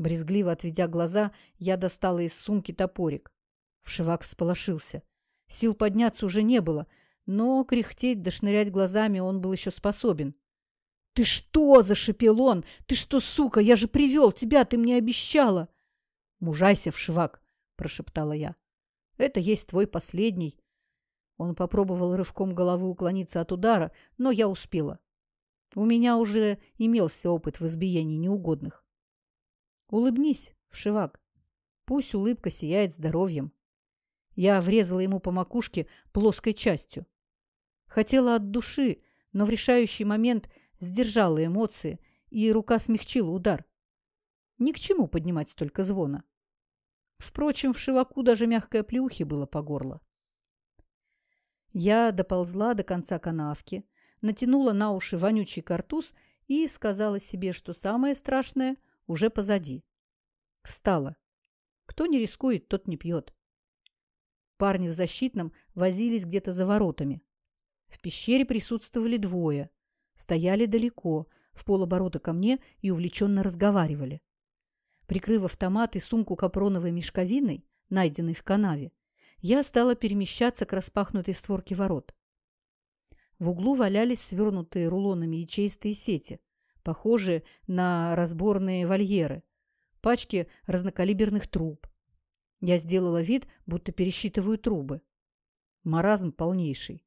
Брезгливо отведя глаза, я достала из сумки топорик. Вшивак сполошился. Сил подняться уже не было — но кряхтеть да шнырять глазами он был еще способен. «Ты что?» – зашипел он. «Ты что, сука? Я же привел тебя, ты мне обещала!» «Мужайся, вшивак!» – прошептала я. «Это есть твой последний». Он попробовал рывком головы уклониться от удара, но я успела. У меня уже имелся опыт в избиении неугодных. Улыбнись, вшивак. Пусть улыбка сияет здоровьем. Я врезала ему по макушке плоской частью. Хотела от души, но в решающий момент сдержала эмоции, и рука смягчила удар. Ни к чему поднимать столько звона. Впрочем, в Шиваку даже мягкое плюхи было по горло. Я доползла до конца канавки, натянула на уши вонючий картуз и сказала себе, что самое страшное уже позади. Встала. Кто не рискует, тот не пьет. Парни в защитном возились где-то за воротами. В пещере присутствовали двое. Стояли далеко, в полоборота ко мне и увлеченно разговаривали. Прикрыв автомат и сумку капроновой мешковиной, найденной в канаве, я стала перемещаться к распахнутой створке ворот. В углу валялись свернутые рулонами ячеистые сети, похожие на разборные вольеры, пачки разнокалиберных труб. Я сделала вид, будто пересчитываю трубы. Маразм полнейший.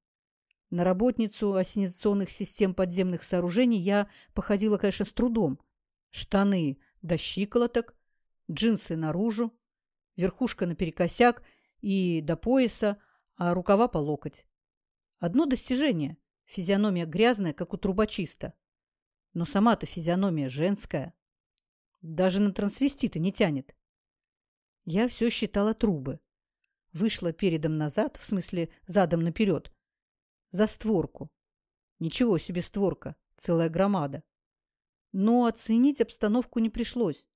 На работницу ассенизационных систем подземных сооружений я походила, конечно, с трудом. Штаны до щиколоток, джинсы наружу, верхушка наперекосяк и до пояса, а рукава по локоть. Одно достижение – физиономия грязная, как у трубочиста. Но сама-то физиономия женская. Даже на трансвестита не тянет. Я все считала трубы. Вышла передом назад, в смысле задом наперед. За створку. Ничего себе створка, целая громада. Но оценить обстановку не пришлось.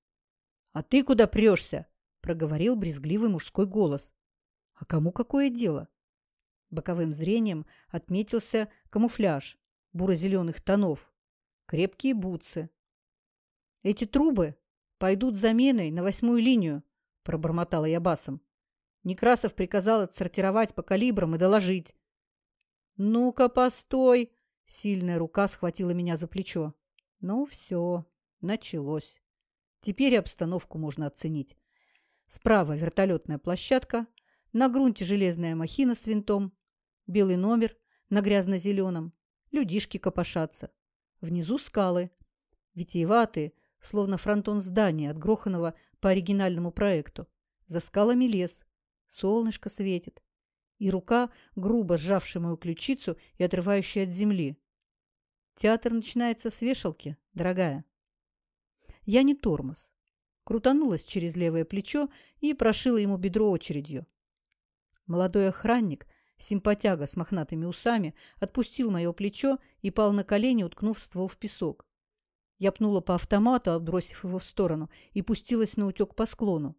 «А ты куда прешься?» – проговорил брезгливый мужской голос. А кому какое дело? Боковым зрением отметился камуфляж буро-зеленых тонов, крепкие бутсы. «Эти трубы пойдут заменой на восьмую линию», – пробормотала я басом. Некрасов приказал отсортировать по калибрам и доложить. «Ну-ка, постой!» – сильная рука схватила меня за плечо. «Ну все, началось. Теперь обстановку можно оценить. Справа вертолетная площадка, на грунте железная махина с винтом, белый номер на грязно-зеленом, людишки копошатся. Внизу скалы, витиеватые, словно фронтон здания, отгроханного по оригинальному проекту. За скалами лес, солнышко светит, и рука, грубо сжавшая мою ключицу и отрывающая от земли. Театр начинается с вешалки, дорогая. Я не тормоз. Крутанулась через левое плечо и прошила ему бедро очередью. Молодой охранник, симпатяга с мохнатыми усами, отпустил мое плечо и пал на колени, уткнув ствол в песок. Я пнула по автомату, отбросив его в сторону, и пустилась на утек по склону.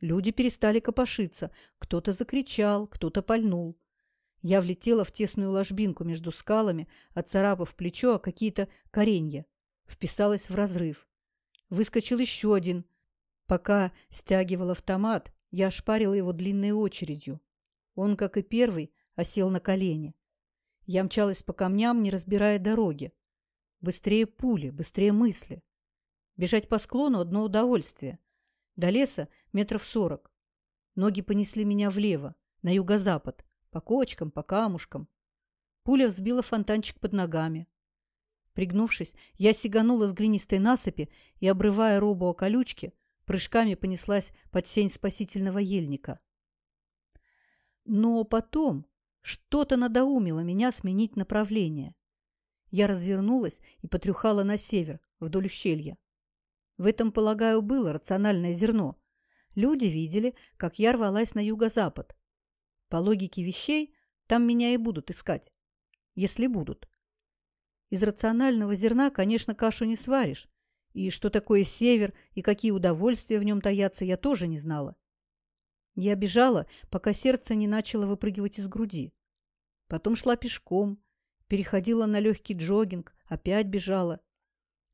Люди перестали копошиться. Кто-то закричал, кто-то пальнул. Я влетела в тесную ложбинку между скалами, отцарапав плечо о какие-то коренья. Вписалась в разрыв. Выскочил еще один. Пока стягивал автомат, я ошпарила его длинной очередью. Он, как и первый, осел на колени. Я мчалась по камням, не разбирая дороги. Быстрее пули, быстрее мысли. Бежать по склону – одно удовольствие. До леса метров сорок. Ноги понесли меня влево, на юго-запад, по кочкам, по камушкам. Пуля взбила фонтанчик под ногами. Пригнувшись, я сиганула с глинистой насыпи и, обрывая робу о колючке, прыжками понеслась под сень спасительного ельника. Но потом что-то надоумило меня сменить направление. Я развернулась и потрюхала на север, вдоль ущелья. В этом, полагаю, было рациональное зерно. Люди видели, как я рвалась на юго-запад. По логике вещей, там меня и будут искать. Если будут. Из рационального зерна, конечно, кашу не сваришь, и что такое север и какие удовольствия в нем таятся, я тоже не знала. Я бежала, пока сердце не начало выпрыгивать из груди. Потом шла пешком, переходила на легкий джогинг, опять бежала.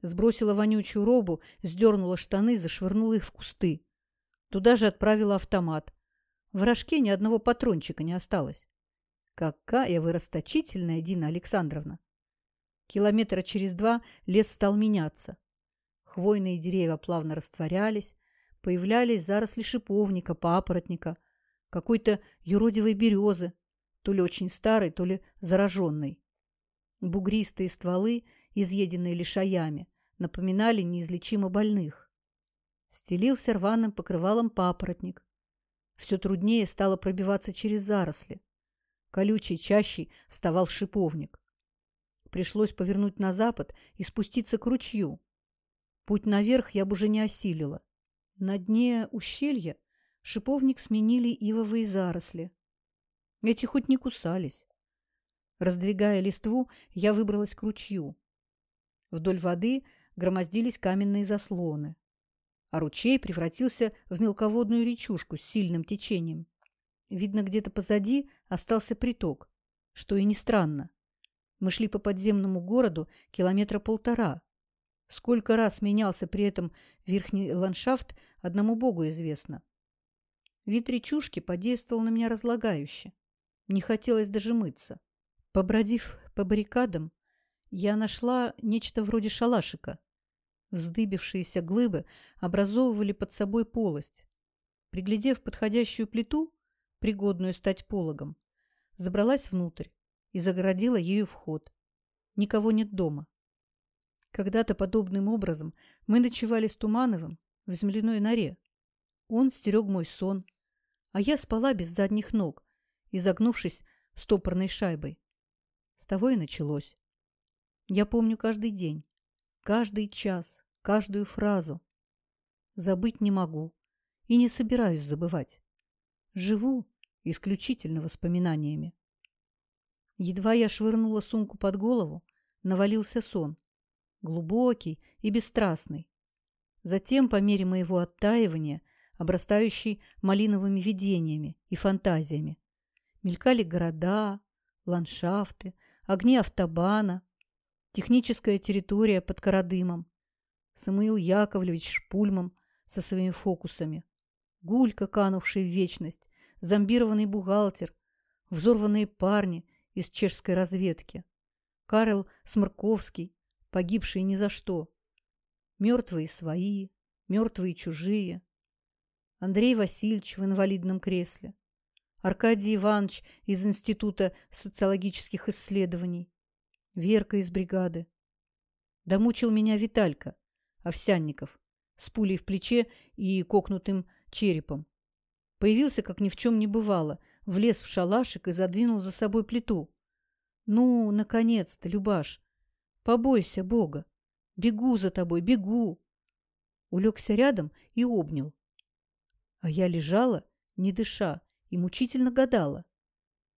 Сбросила вонючую робу, сдернула штаны, зашвырнула их в кусты. Туда же отправила автомат. В рожке ни одного патрончика не осталось. Какая вы расточительная, Дина Александровна! Километра через два лес стал меняться. Хвойные деревья плавно растворялись, появлялись заросли шиповника, папоротника, какой-то юродивой березы, то ли очень старой, то ли зараженной. Бугристые стволы, изъеденные лишаями, напоминали неизлечимо больных. Стелился рваным покрывалом папоротник. Все труднее стало пробиваться через заросли. Колючий чащей вставал шиповник. Пришлось повернуть на запад и спуститься к ручью. Путь наверх я бы уже не осилила. На дне ущелья шиповник сменили ивовые заросли. Эти хоть не кусались. Раздвигая листву, я выбралась к ручью. Вдоль воды громоздились каменные заслоны, а ручей превратился в мелководную речушку с сильным течением. Видно, где-то позади остался приток, что и не странно. Мы шли по подземному городу километра полтора. Сколько раз менялся при этом верхний ландшафт, одному богу известно. Вид речушки подействовал на меня разлагающе. Не хотелось даже мыться. Побродив по баррикадам, я нашла нечто вроде шалашика. Вздыбившиеся глыбы образовывали под собой полость. Приглядев подходящую плиту, пригодную стать пологом, забралась внутрь и загородила ею вход. Никого нет дома. Когда-то подобным образом мы ночевали с Тумановым в земляной норе. Он стерег мой сон, а я спала без задних ног, изогнувшись стопорной шайбой. С того и началось. Я помню каждый день, каждый час, каждую фразу. Забыть не могу и не собираюсь забывать. Живу исключительно воспоминаниями. Едва я швырнула сумку под голову, навалился сон. Глубокий и бесстрастный. Затем, по мере моего оттаивания, обрастающий малиновыми видениями и фантазиями, мелькали города, ландшафты, огни автобана, техническая территория под Карадымом, Самуил Яковлевич Шпульмом со своими фокусами, Гулька, канувший в вечность, зомбированный бухгалтер, взорванные парни из чешской разведки, Карл Сморковский, погибший ни за что, мертвые свои, мертвые чужие, Андрей Васильевич в инвалидном кресле, Аркадий Иванович из Института социологических исследований, Верка из бригады. Домучил меня Виталька, Овсянников, с пулей в плече и кокнутым черепом. Появился, как ни в чем не бывало, влез в шалашик и задвинул за собой плиту. «Ну, наконец-то, Любаш! Побойся Бога! Бегу за тобой, бегу!» Улегся рядом и обнял. А я лежала, не дыша, и мучительно гадала,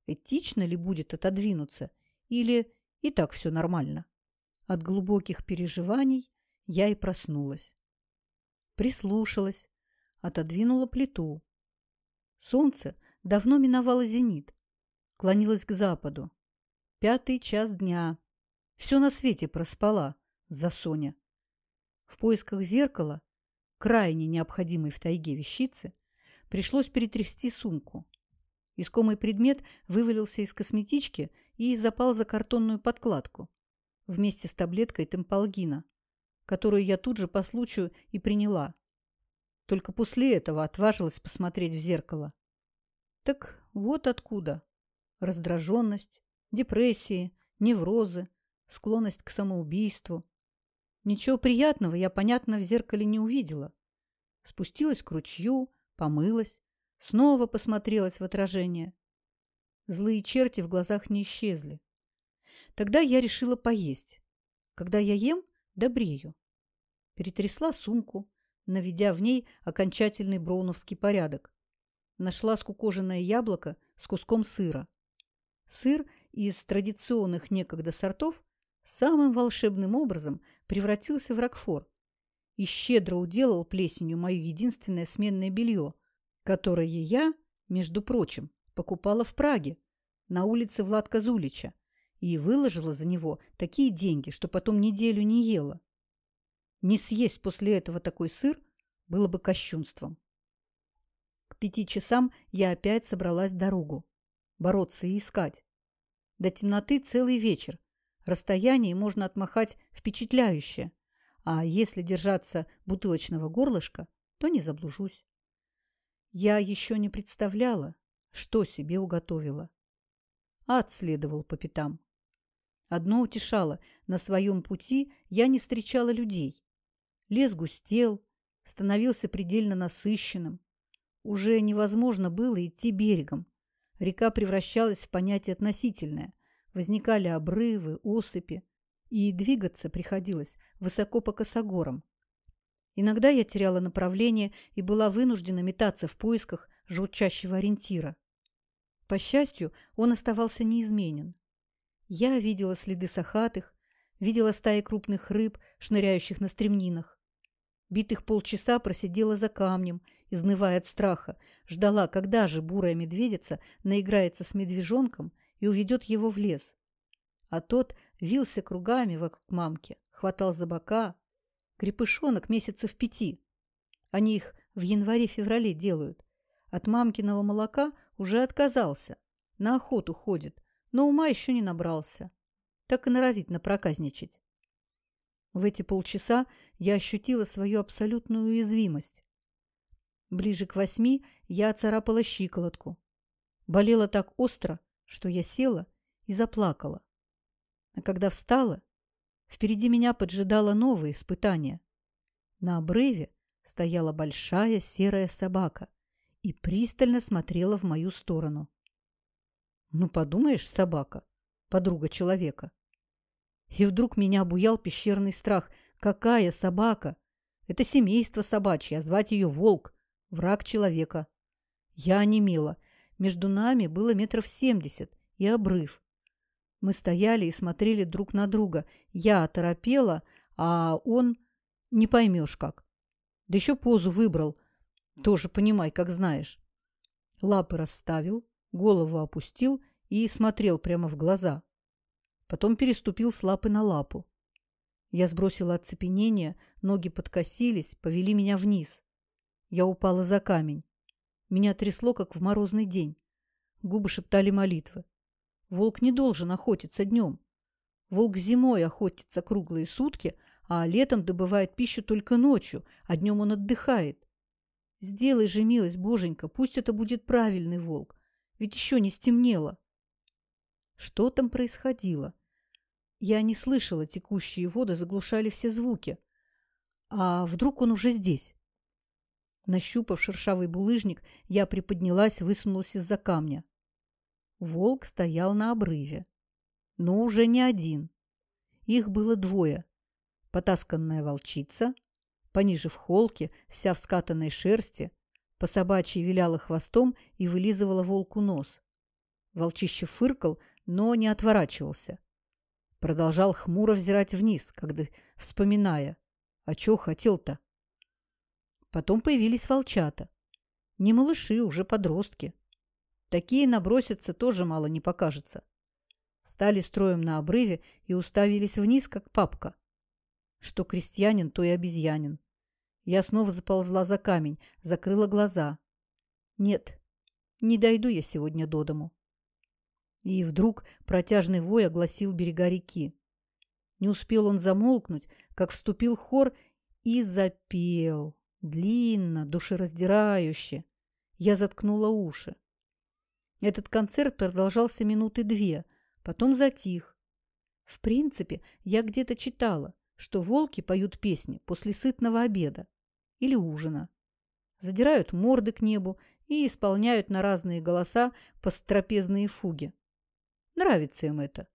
этично ли будет отодвинуться или и так все нормально. От глубоких переживаний я и проснулась. Прислушалась, отодвинула плиту. Солнце давно миновало зенит, клонилось к западу. Пятый час дня. Все на свете проспала, за Соня. В поисках зеркала, крайне необходимой в тайге вещицы, пришлось перетрясти сумку. Искомый предмет вывалился из косметички и запал за картонную подкладку вместе с таблеткой темпалгина, которую я тут же по случаю и приняла. Только после этого отважилась посмотреть в зеркало. Так вот откуда. Раздраженность, депрессии, неврозы, склонность к самоубийству. Ничего приятного я, понятно, в зеркале не увидела. Спустилась к ручью, помылась, снова посмотрелась в отражение. Злые черти в глазах не исчезли. Тогда я решила поесть. Когда я ем, добрею. Перетрясла сумку, наведя в ней окончательный броуновский порядок. Нашла скукоженное яблоко с куском сыра. Сыр из традиционных некогда сортов самым волшебным образом превратился в ракфор и щедро уделал плесенью мое единственное сменное белье, которое я, между прочим, покупала в Праге на улице Владка Зулича и выложила за него такие деньги, что потом неделю не ела. Не съесть после этого такой сыр было бы кощунством. К пяти часам я опять собралась дорогу. Бороться и искать. До темноты целый вечер. Расстояние можно отмахать впечатляющее. А если держаться бутылочного горлышка, то не заблужусь. Я еще не представляла, что себе уготовила. Ад следовал по пятам. Одно утешало – на своем пути я не встречала людей. Лес густел, становился предельно насыщенным. Уже невозможно было идти берегом. Река превращалась в понятие относительное. Возникали обрывы, осыпи, и двигаться приходилось высоко по косогорам. Иногда я теряла направление и была вынуждена метаться в поисках жутчащего ориентира. По счастью, он оставался неизменен. Я видела следы сахатых, видела стаи крупных рыб, шныряющих на стремнинах. Битых полчаса просидела за камнем, изнывая от страха, ждала, когда же бурая медведица наиграется с медвежонком и уведет его в лес. А тот вился кругами вокруг мамки, хватал за бока. Крепышонок месяцев пяти. Они их в январе-феврале делают. От мамкиного молока уже отказался. На охоту ходит, но ума еще не набрался. Так и норовит напроказничать. В эти полчаса я ощутила свою абсолютную уязвимость. Ближе к восьми я царапала щиколотку. Болело так остро, что я села и заплакала. А когда встала, впереди меня поджидало новое испытание. На обрыве стояла большая серая собака и пристально смотрела в мою сторону. Ну, подумаешь, собака, подруга человека. И вдруг меня обуял пещерный страх. Какая собака? Это семейство собачье, а звать ее Волк, враг человека. Я онемела. Между нами было метров семьдесят и обрыв. Мы стояли и смотрели друг на друга. Я оторопела, а он не поймешь как. Да еще позу выбрал. Тоже понимай, как знаешь. Лапы расставил, голову опустил и смотрел прямо в глаза. Потом переступил с лапы на лапу. Я сбросила оцепенение, ноги подкосились, повели меня вниз. Я упала за камень. Меня трясло, как в морозный день. Губы шептали молитвы. Волк не должен охотиться днем. Волк зимой охотится круглые сутки, а летом добывает пищу только ночью, а днем он отдыхает. Сделай же милость, боженька, пусть это будет правильный волк, ведь еще не стемнело. Что там происходило? Я не слышала, текущие воды заглушали все звуки. А вдруг он уже здесь? Нащупав шершавый булыжник, я приподнялась, высунулась из-за камня. Волк стоял на обрыве. Но уже не один. Их было двое. Потасканная волчица, пониже в холке, вся в скатанной шерсти, по собачьей виляла хвостом и вылизывала волку нос. Волчище фыркал, но не отворачивался. Продолжал хмуро взирать вниз, когда вспоминая, а чё хотел-то? Потом появились волчата. Не малыши, уже подростки. Такие набросятся тоже мало не покажется. Стали строем на обрыве и уставились вниз, как папка. Что крестьянин, то и обезьянин. Я снова заползла за камень, закрыла глаза. Нет, не дойду я сегодня до дому. И вдруг протяжный вой огласил берега реки. Не успел он замолкнуть, как вступил хор и запел. Длинно, душераздирающе. Я заткнула уши. Этот концерт продолжался минуты две, потом затих. В принципе, я где-то читала, что волки поют песни после сытного обеда или ужина. Задирают морды к небу и исполняют на разные голоса пострапезные фуги. Нравится им это.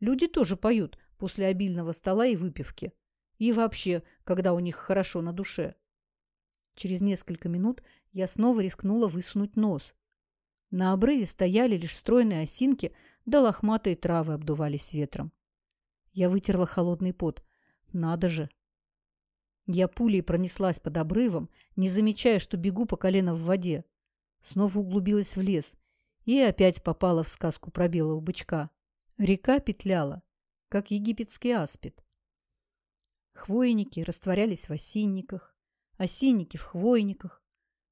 Люди тоже поют после обильного стола и выпивки. И вообще, когда у них хорошо на душе. Через несколько минут я снова рискнула высунуть нос. На обрыве стояли лишь стройные осинки, да лохматые травы обдувались ветром. Я вытерла холодный пот. Надо же! Я пулей пронеслась под обрывом, не замечая, что бегу по колено в воде. Снова углубилась в лес и опять попала в сказку про белого бычка. Река петляла, как египетский аспид. Хвойники растворялись в осинниках, осинники в хвойниках,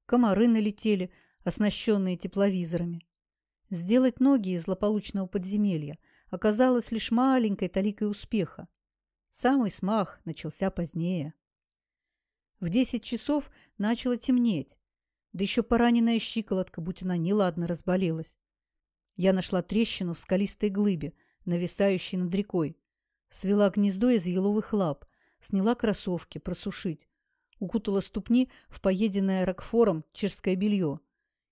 комары налетели, оснащенные тепловизорами. Сделать ноги из злополучного подземелья оказалось лишь маленькой таликой успеха. Самый смах начался позднее. В десять часов начало темнеть, да еще пораненная щиколотка, будь она неладно, разболелась. Я нашла трещину в скалистой глыбе, нависающей над рекой, свела гнездо из еловых лап, сняла кроссовки просушить. Укутала ступни в поеденное ракфором чешское белье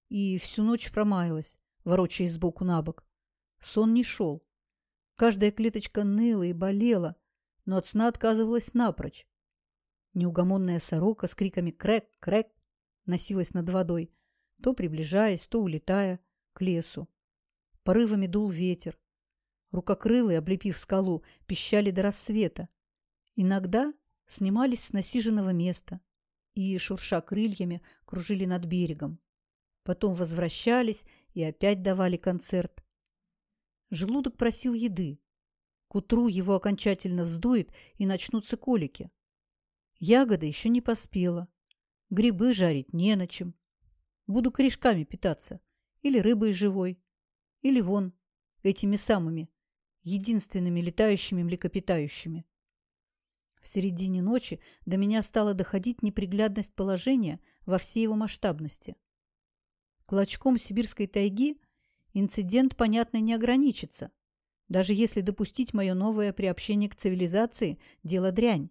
и всю ночь промаялась, ворочаясь сбоку на бок. Сон не шел. Каждая клеточка ныла и болела, но от сна отказывалась напрочь. Неугомонная сорока с криками «крэк, крэк» носилась над водой, то приближаясь, то улетая к лесу. Порывами дул ветер. Рукокрылые, облепив скалу, пищали до рассвета. Иногда снимались с насиженного места и, шурша крыльями, кружили над берегом. Потом возвращались и опять давали концерт. Желудок просил еды. К утру его окончательно вздует и начнутся колики. Ягода еще не поспела. Грибы жарить не на чем. Буду корешками питаться. Или рыбой живой. Или вон, этими самыми, единственными летающими млекопитающими. В середине ночи до меня стала доходить неприглядность положения во всей его масштабности. Клочком сибирской тайги инцидент, понятно, не ограничится. Даже если допустить мое новое приобщение к цивилизации – дело дрянь.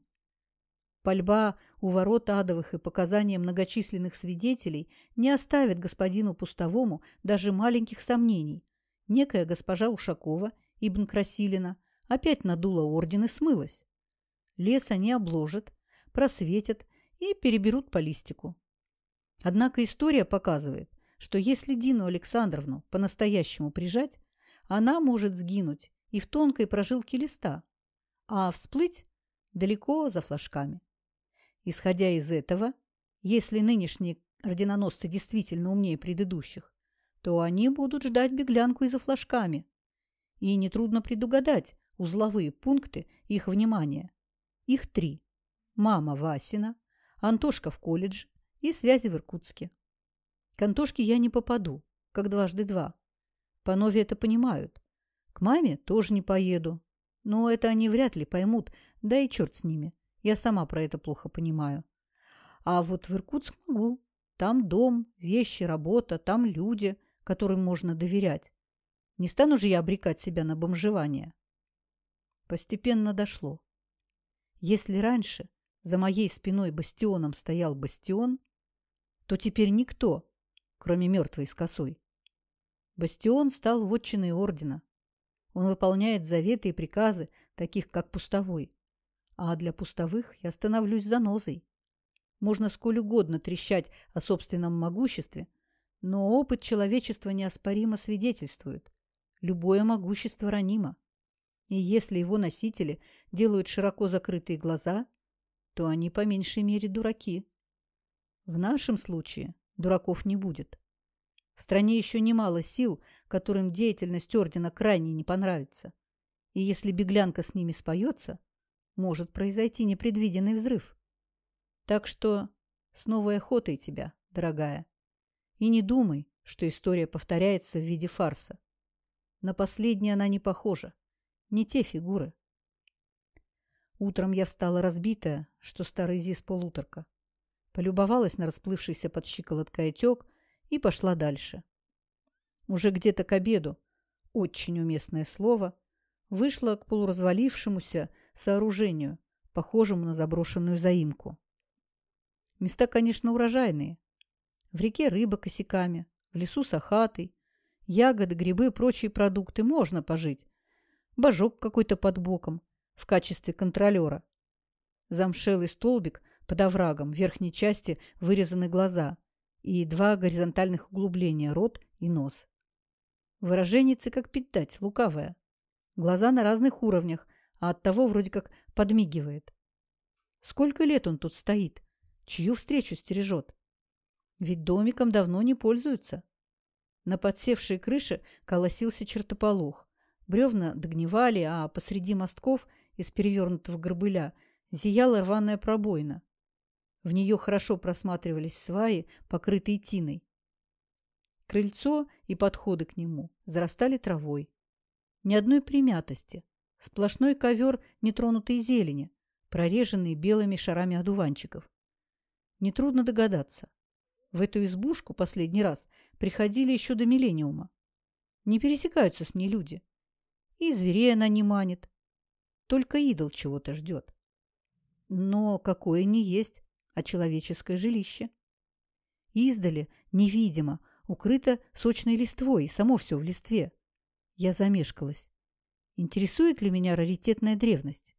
Пальба у ворот адовых и показания многочисленных свидетелей не оставят господину Пустовому даже маленьких сомнений. Некая госпожа Ушакова, Ибн Красилина, опять надула орден и смылась. Лес они обложат, просветят и переберут по листику. Однако история показывает, что если Дину Александровну по-настоящему прижать, она может сгинуть и в тонкой прожилке листа, а всплыть далеко за флажками. Исходя из этого, если нынешние орденоносцы действительно умнее предыдущих, то они будут ждать беглянку и за флажками. И нетрудно предугадать узловые пункты их внимания. Их три. Мама Васина, Антошка в колледж и связи в Иркутске. К Антошке я не попаду, как дважды два. Панове это понимают. К маме тоже не поеду. Но это они вряд ли поймут, да и черт с ними. Я сама про это плохо понимаю. А вот в Иркутск могу. Там дом, вещи, работа, там люди, которым можно доверять. Не стану же я обрекать себя на бомжевание. Постепенно дошло. Если раньше за моей спиной бастионом стоял бастион, то теперь никто, кроме мертвой с косой. Бастион стал вотчиной ордена. Он выполняет заветы и приказы, таких как пустовой. А для пустовых я становлюсь занозой. Можно сколь угодно трещать о собственном могуществе, но опыт человечества неоспоримо свидетельствует. Любое могущество ранимо. И если его носители делают широко закрытые глаза, то они по меньшей мере дураки. В нашем случае дураков не будет. В стране еще немало сил, которым деятельность ордена крайне не понравится. И если беглянка с ними споется, может произойти непредвиденный взрыв. Так что с новой охотой тебя, дорогая. И не думай, что история повторяется в виде фарса. На последнее она не похожа. Не те фигуры. Утром я встала разбитая, что старый зис полуторка. Полюбовалась на расплывшийся под щиколоткой отек и пошла дальше. Уже где-то к обеду, очень уместное слово, вышла к полуразвалившемуся сооружению, похожему на заброшенную заимку. Места, конечно, урожайные. В реке рыба косяками, в лесу сахатый, ягоды, грибы и прочие продукты можно пожить, божок какой-то под боком в качестве контролера. Замшелый столбик под оврагом в верхней части вырезаны глаза и два горизонтальных углубления – рот и нос. Выраженница как пить дать, лукавая. Глаза на разных уровнях, а оттого вроде как подмигивает. Сколько лет он тут стоит? Чью встречу стережет? Ведь домиком давно не пользуются. На подсевшей крыше колосился чертополох. Бревна догнивали, а посреди мостков из перевернутого горбыля зияла рваная пробоина. В нее хорошо просматривались сваи, покрытые тиной. Крыльцо и подходы к нему зарастали травой. Ни одной примятости. Сплошной ковер нетронутой зелени, прореженный белыми шарами одуванчиков. Нетрудно догадаться. В эту избушку последний раз приходили еще до миллениума. Не пересекаются с ней люди. И зверей она не манит. Только идол чего-то ждет. Но какое не есть. а человеческое жилище. Издали, невидимо, укрыто сочной листвой, само все в листве. Я замешкалась. Интересует ли меня раритетная древность?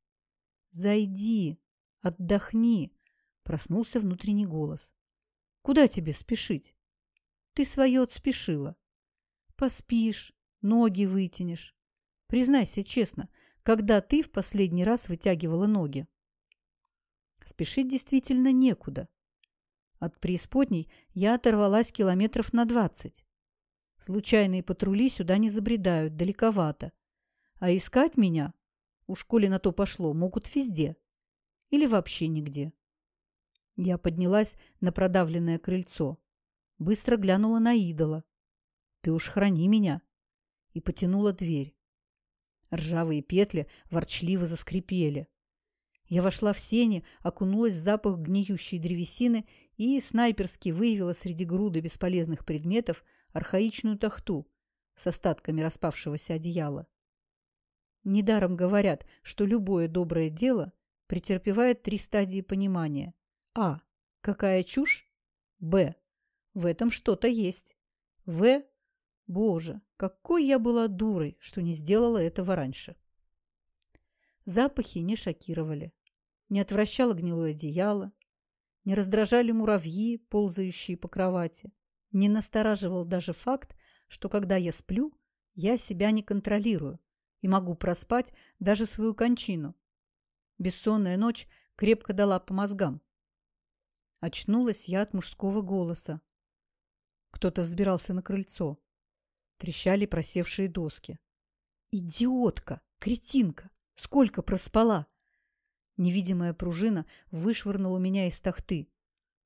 «Зайди, отдохни», — проснулся внутренний голос. «Куда тебе спешить? Ты свое отспешила. Поспишь, ноги вытянешь. Признайся честно, когда ты в последний раз вытягивала ноги?» Спешить действительно некуда. От преисподней я оторвалась километров на двадцать. Случайные патрули сюда не забредают, далековато. А искать меня, у школе на то пошло, могут везде. Или вообще нигде. Я поднялась на продавленное крыльцо. Быстро глянула на идола. «Ты уж храни меня!» И потянула дверь. Ржавые петли ворчливо заскрипели. Я вошла в сени, окунулась в запах гниющей древесины и снайперски выявила среди груды бесполезных предметов архаичную тахту с остатками распавшегося одеяла. Недаром говорят, что любое доброе дело претерпевает три стадии понимания. А. Какая чушь? Б. В этом что-то есть. В. Боже, какой я была дурой, что не сделала этого раньше. Запахи не шокировали не отвращало гнилое одеяло, не раздражали муравьи, ползающие по кровати, не настораживал даже факт, что когда я сплю, я себя не контролирую и могу проспать даже свою кончину. Бессонная ночь крепко дала по мозгам. Очнулась я от мужского голоса. Кто-то взбирался на крыльцо. Трещали просевшие доски. «Идиотка! Кретинка! Сколько проспала!» Невидимая пружина вышвырнула меня из тахты.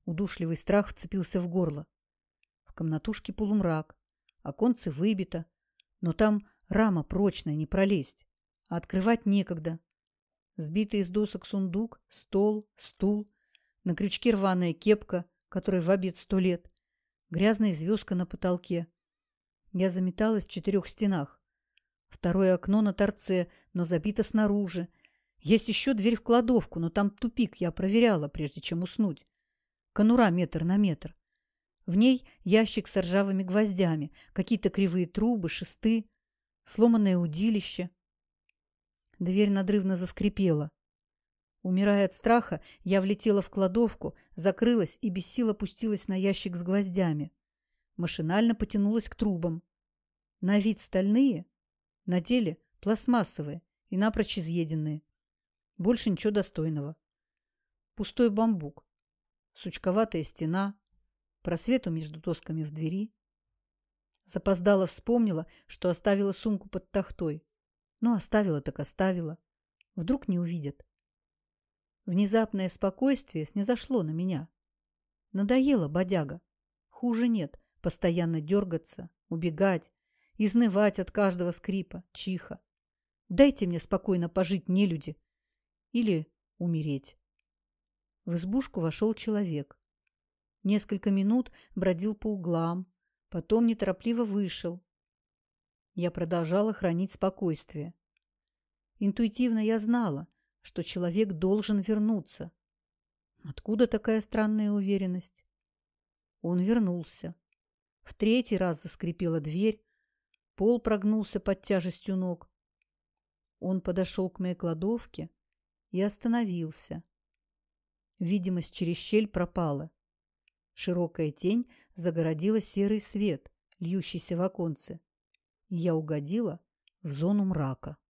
Удушливый страх вцепился в горло. В комнатушке полумрак, оконце выбито, но там рама прочная, не пролезть, а открывать некогда. Сбитый из досок сундук, стол, стул, на крючке рваная кепка, которой в обед сто лет, грязная звездка на потолке. Я заметалась в четырех стенах. Второе окно на торце, но забито снаружи, есть еще дверь в кладовку, но там тупик я проверяла, прежде чем уснуть. Конура метр на метр. В ней ящик с ржавыми гвоздями, какие-то кривые трубы, шесты, сломанное удилище. Дверь надрывно заскрипела. Умирая от страха, я влетела в кладовку, закрылась и без сил опустилась на ящик с гвоздями. Машинально потянулась к трубам. На вид стальные, на деле пластмассовые и напрочь изъеденные. Больше ничего достойного. Пустой бамбук, сучковатая стена, просвету между досками в двери. Запоздала вспомнила, что оставила сумку под тахтой. Ну, оставила так оставила. Вдруг не увидят. Внезапное спокойствие снизошло на меня. Надоело, бодяга. Хуже нет. Постоянно дергаться, убегать, изнывать от каждого скрипа, чиха. Дайте мне спокойно пожить, не люди, или умереть. В избушку вошел человек. Несколько минут бродил по углам, потом неторопливо вышел. Я продолжала хранить спокойствие. Интуитивно я знала, что человек должен вернуться. Откуда такая странная уверенность? Он вернулся. В третий раз заскрипела дверь, пол прогнулся под тяжестью ног. Он подошел к моей кладовке, и остановился. Видимость через щель пропала. Широкая тень загородила серый свет, льющийся в оконце. Я угодила в зону мрака.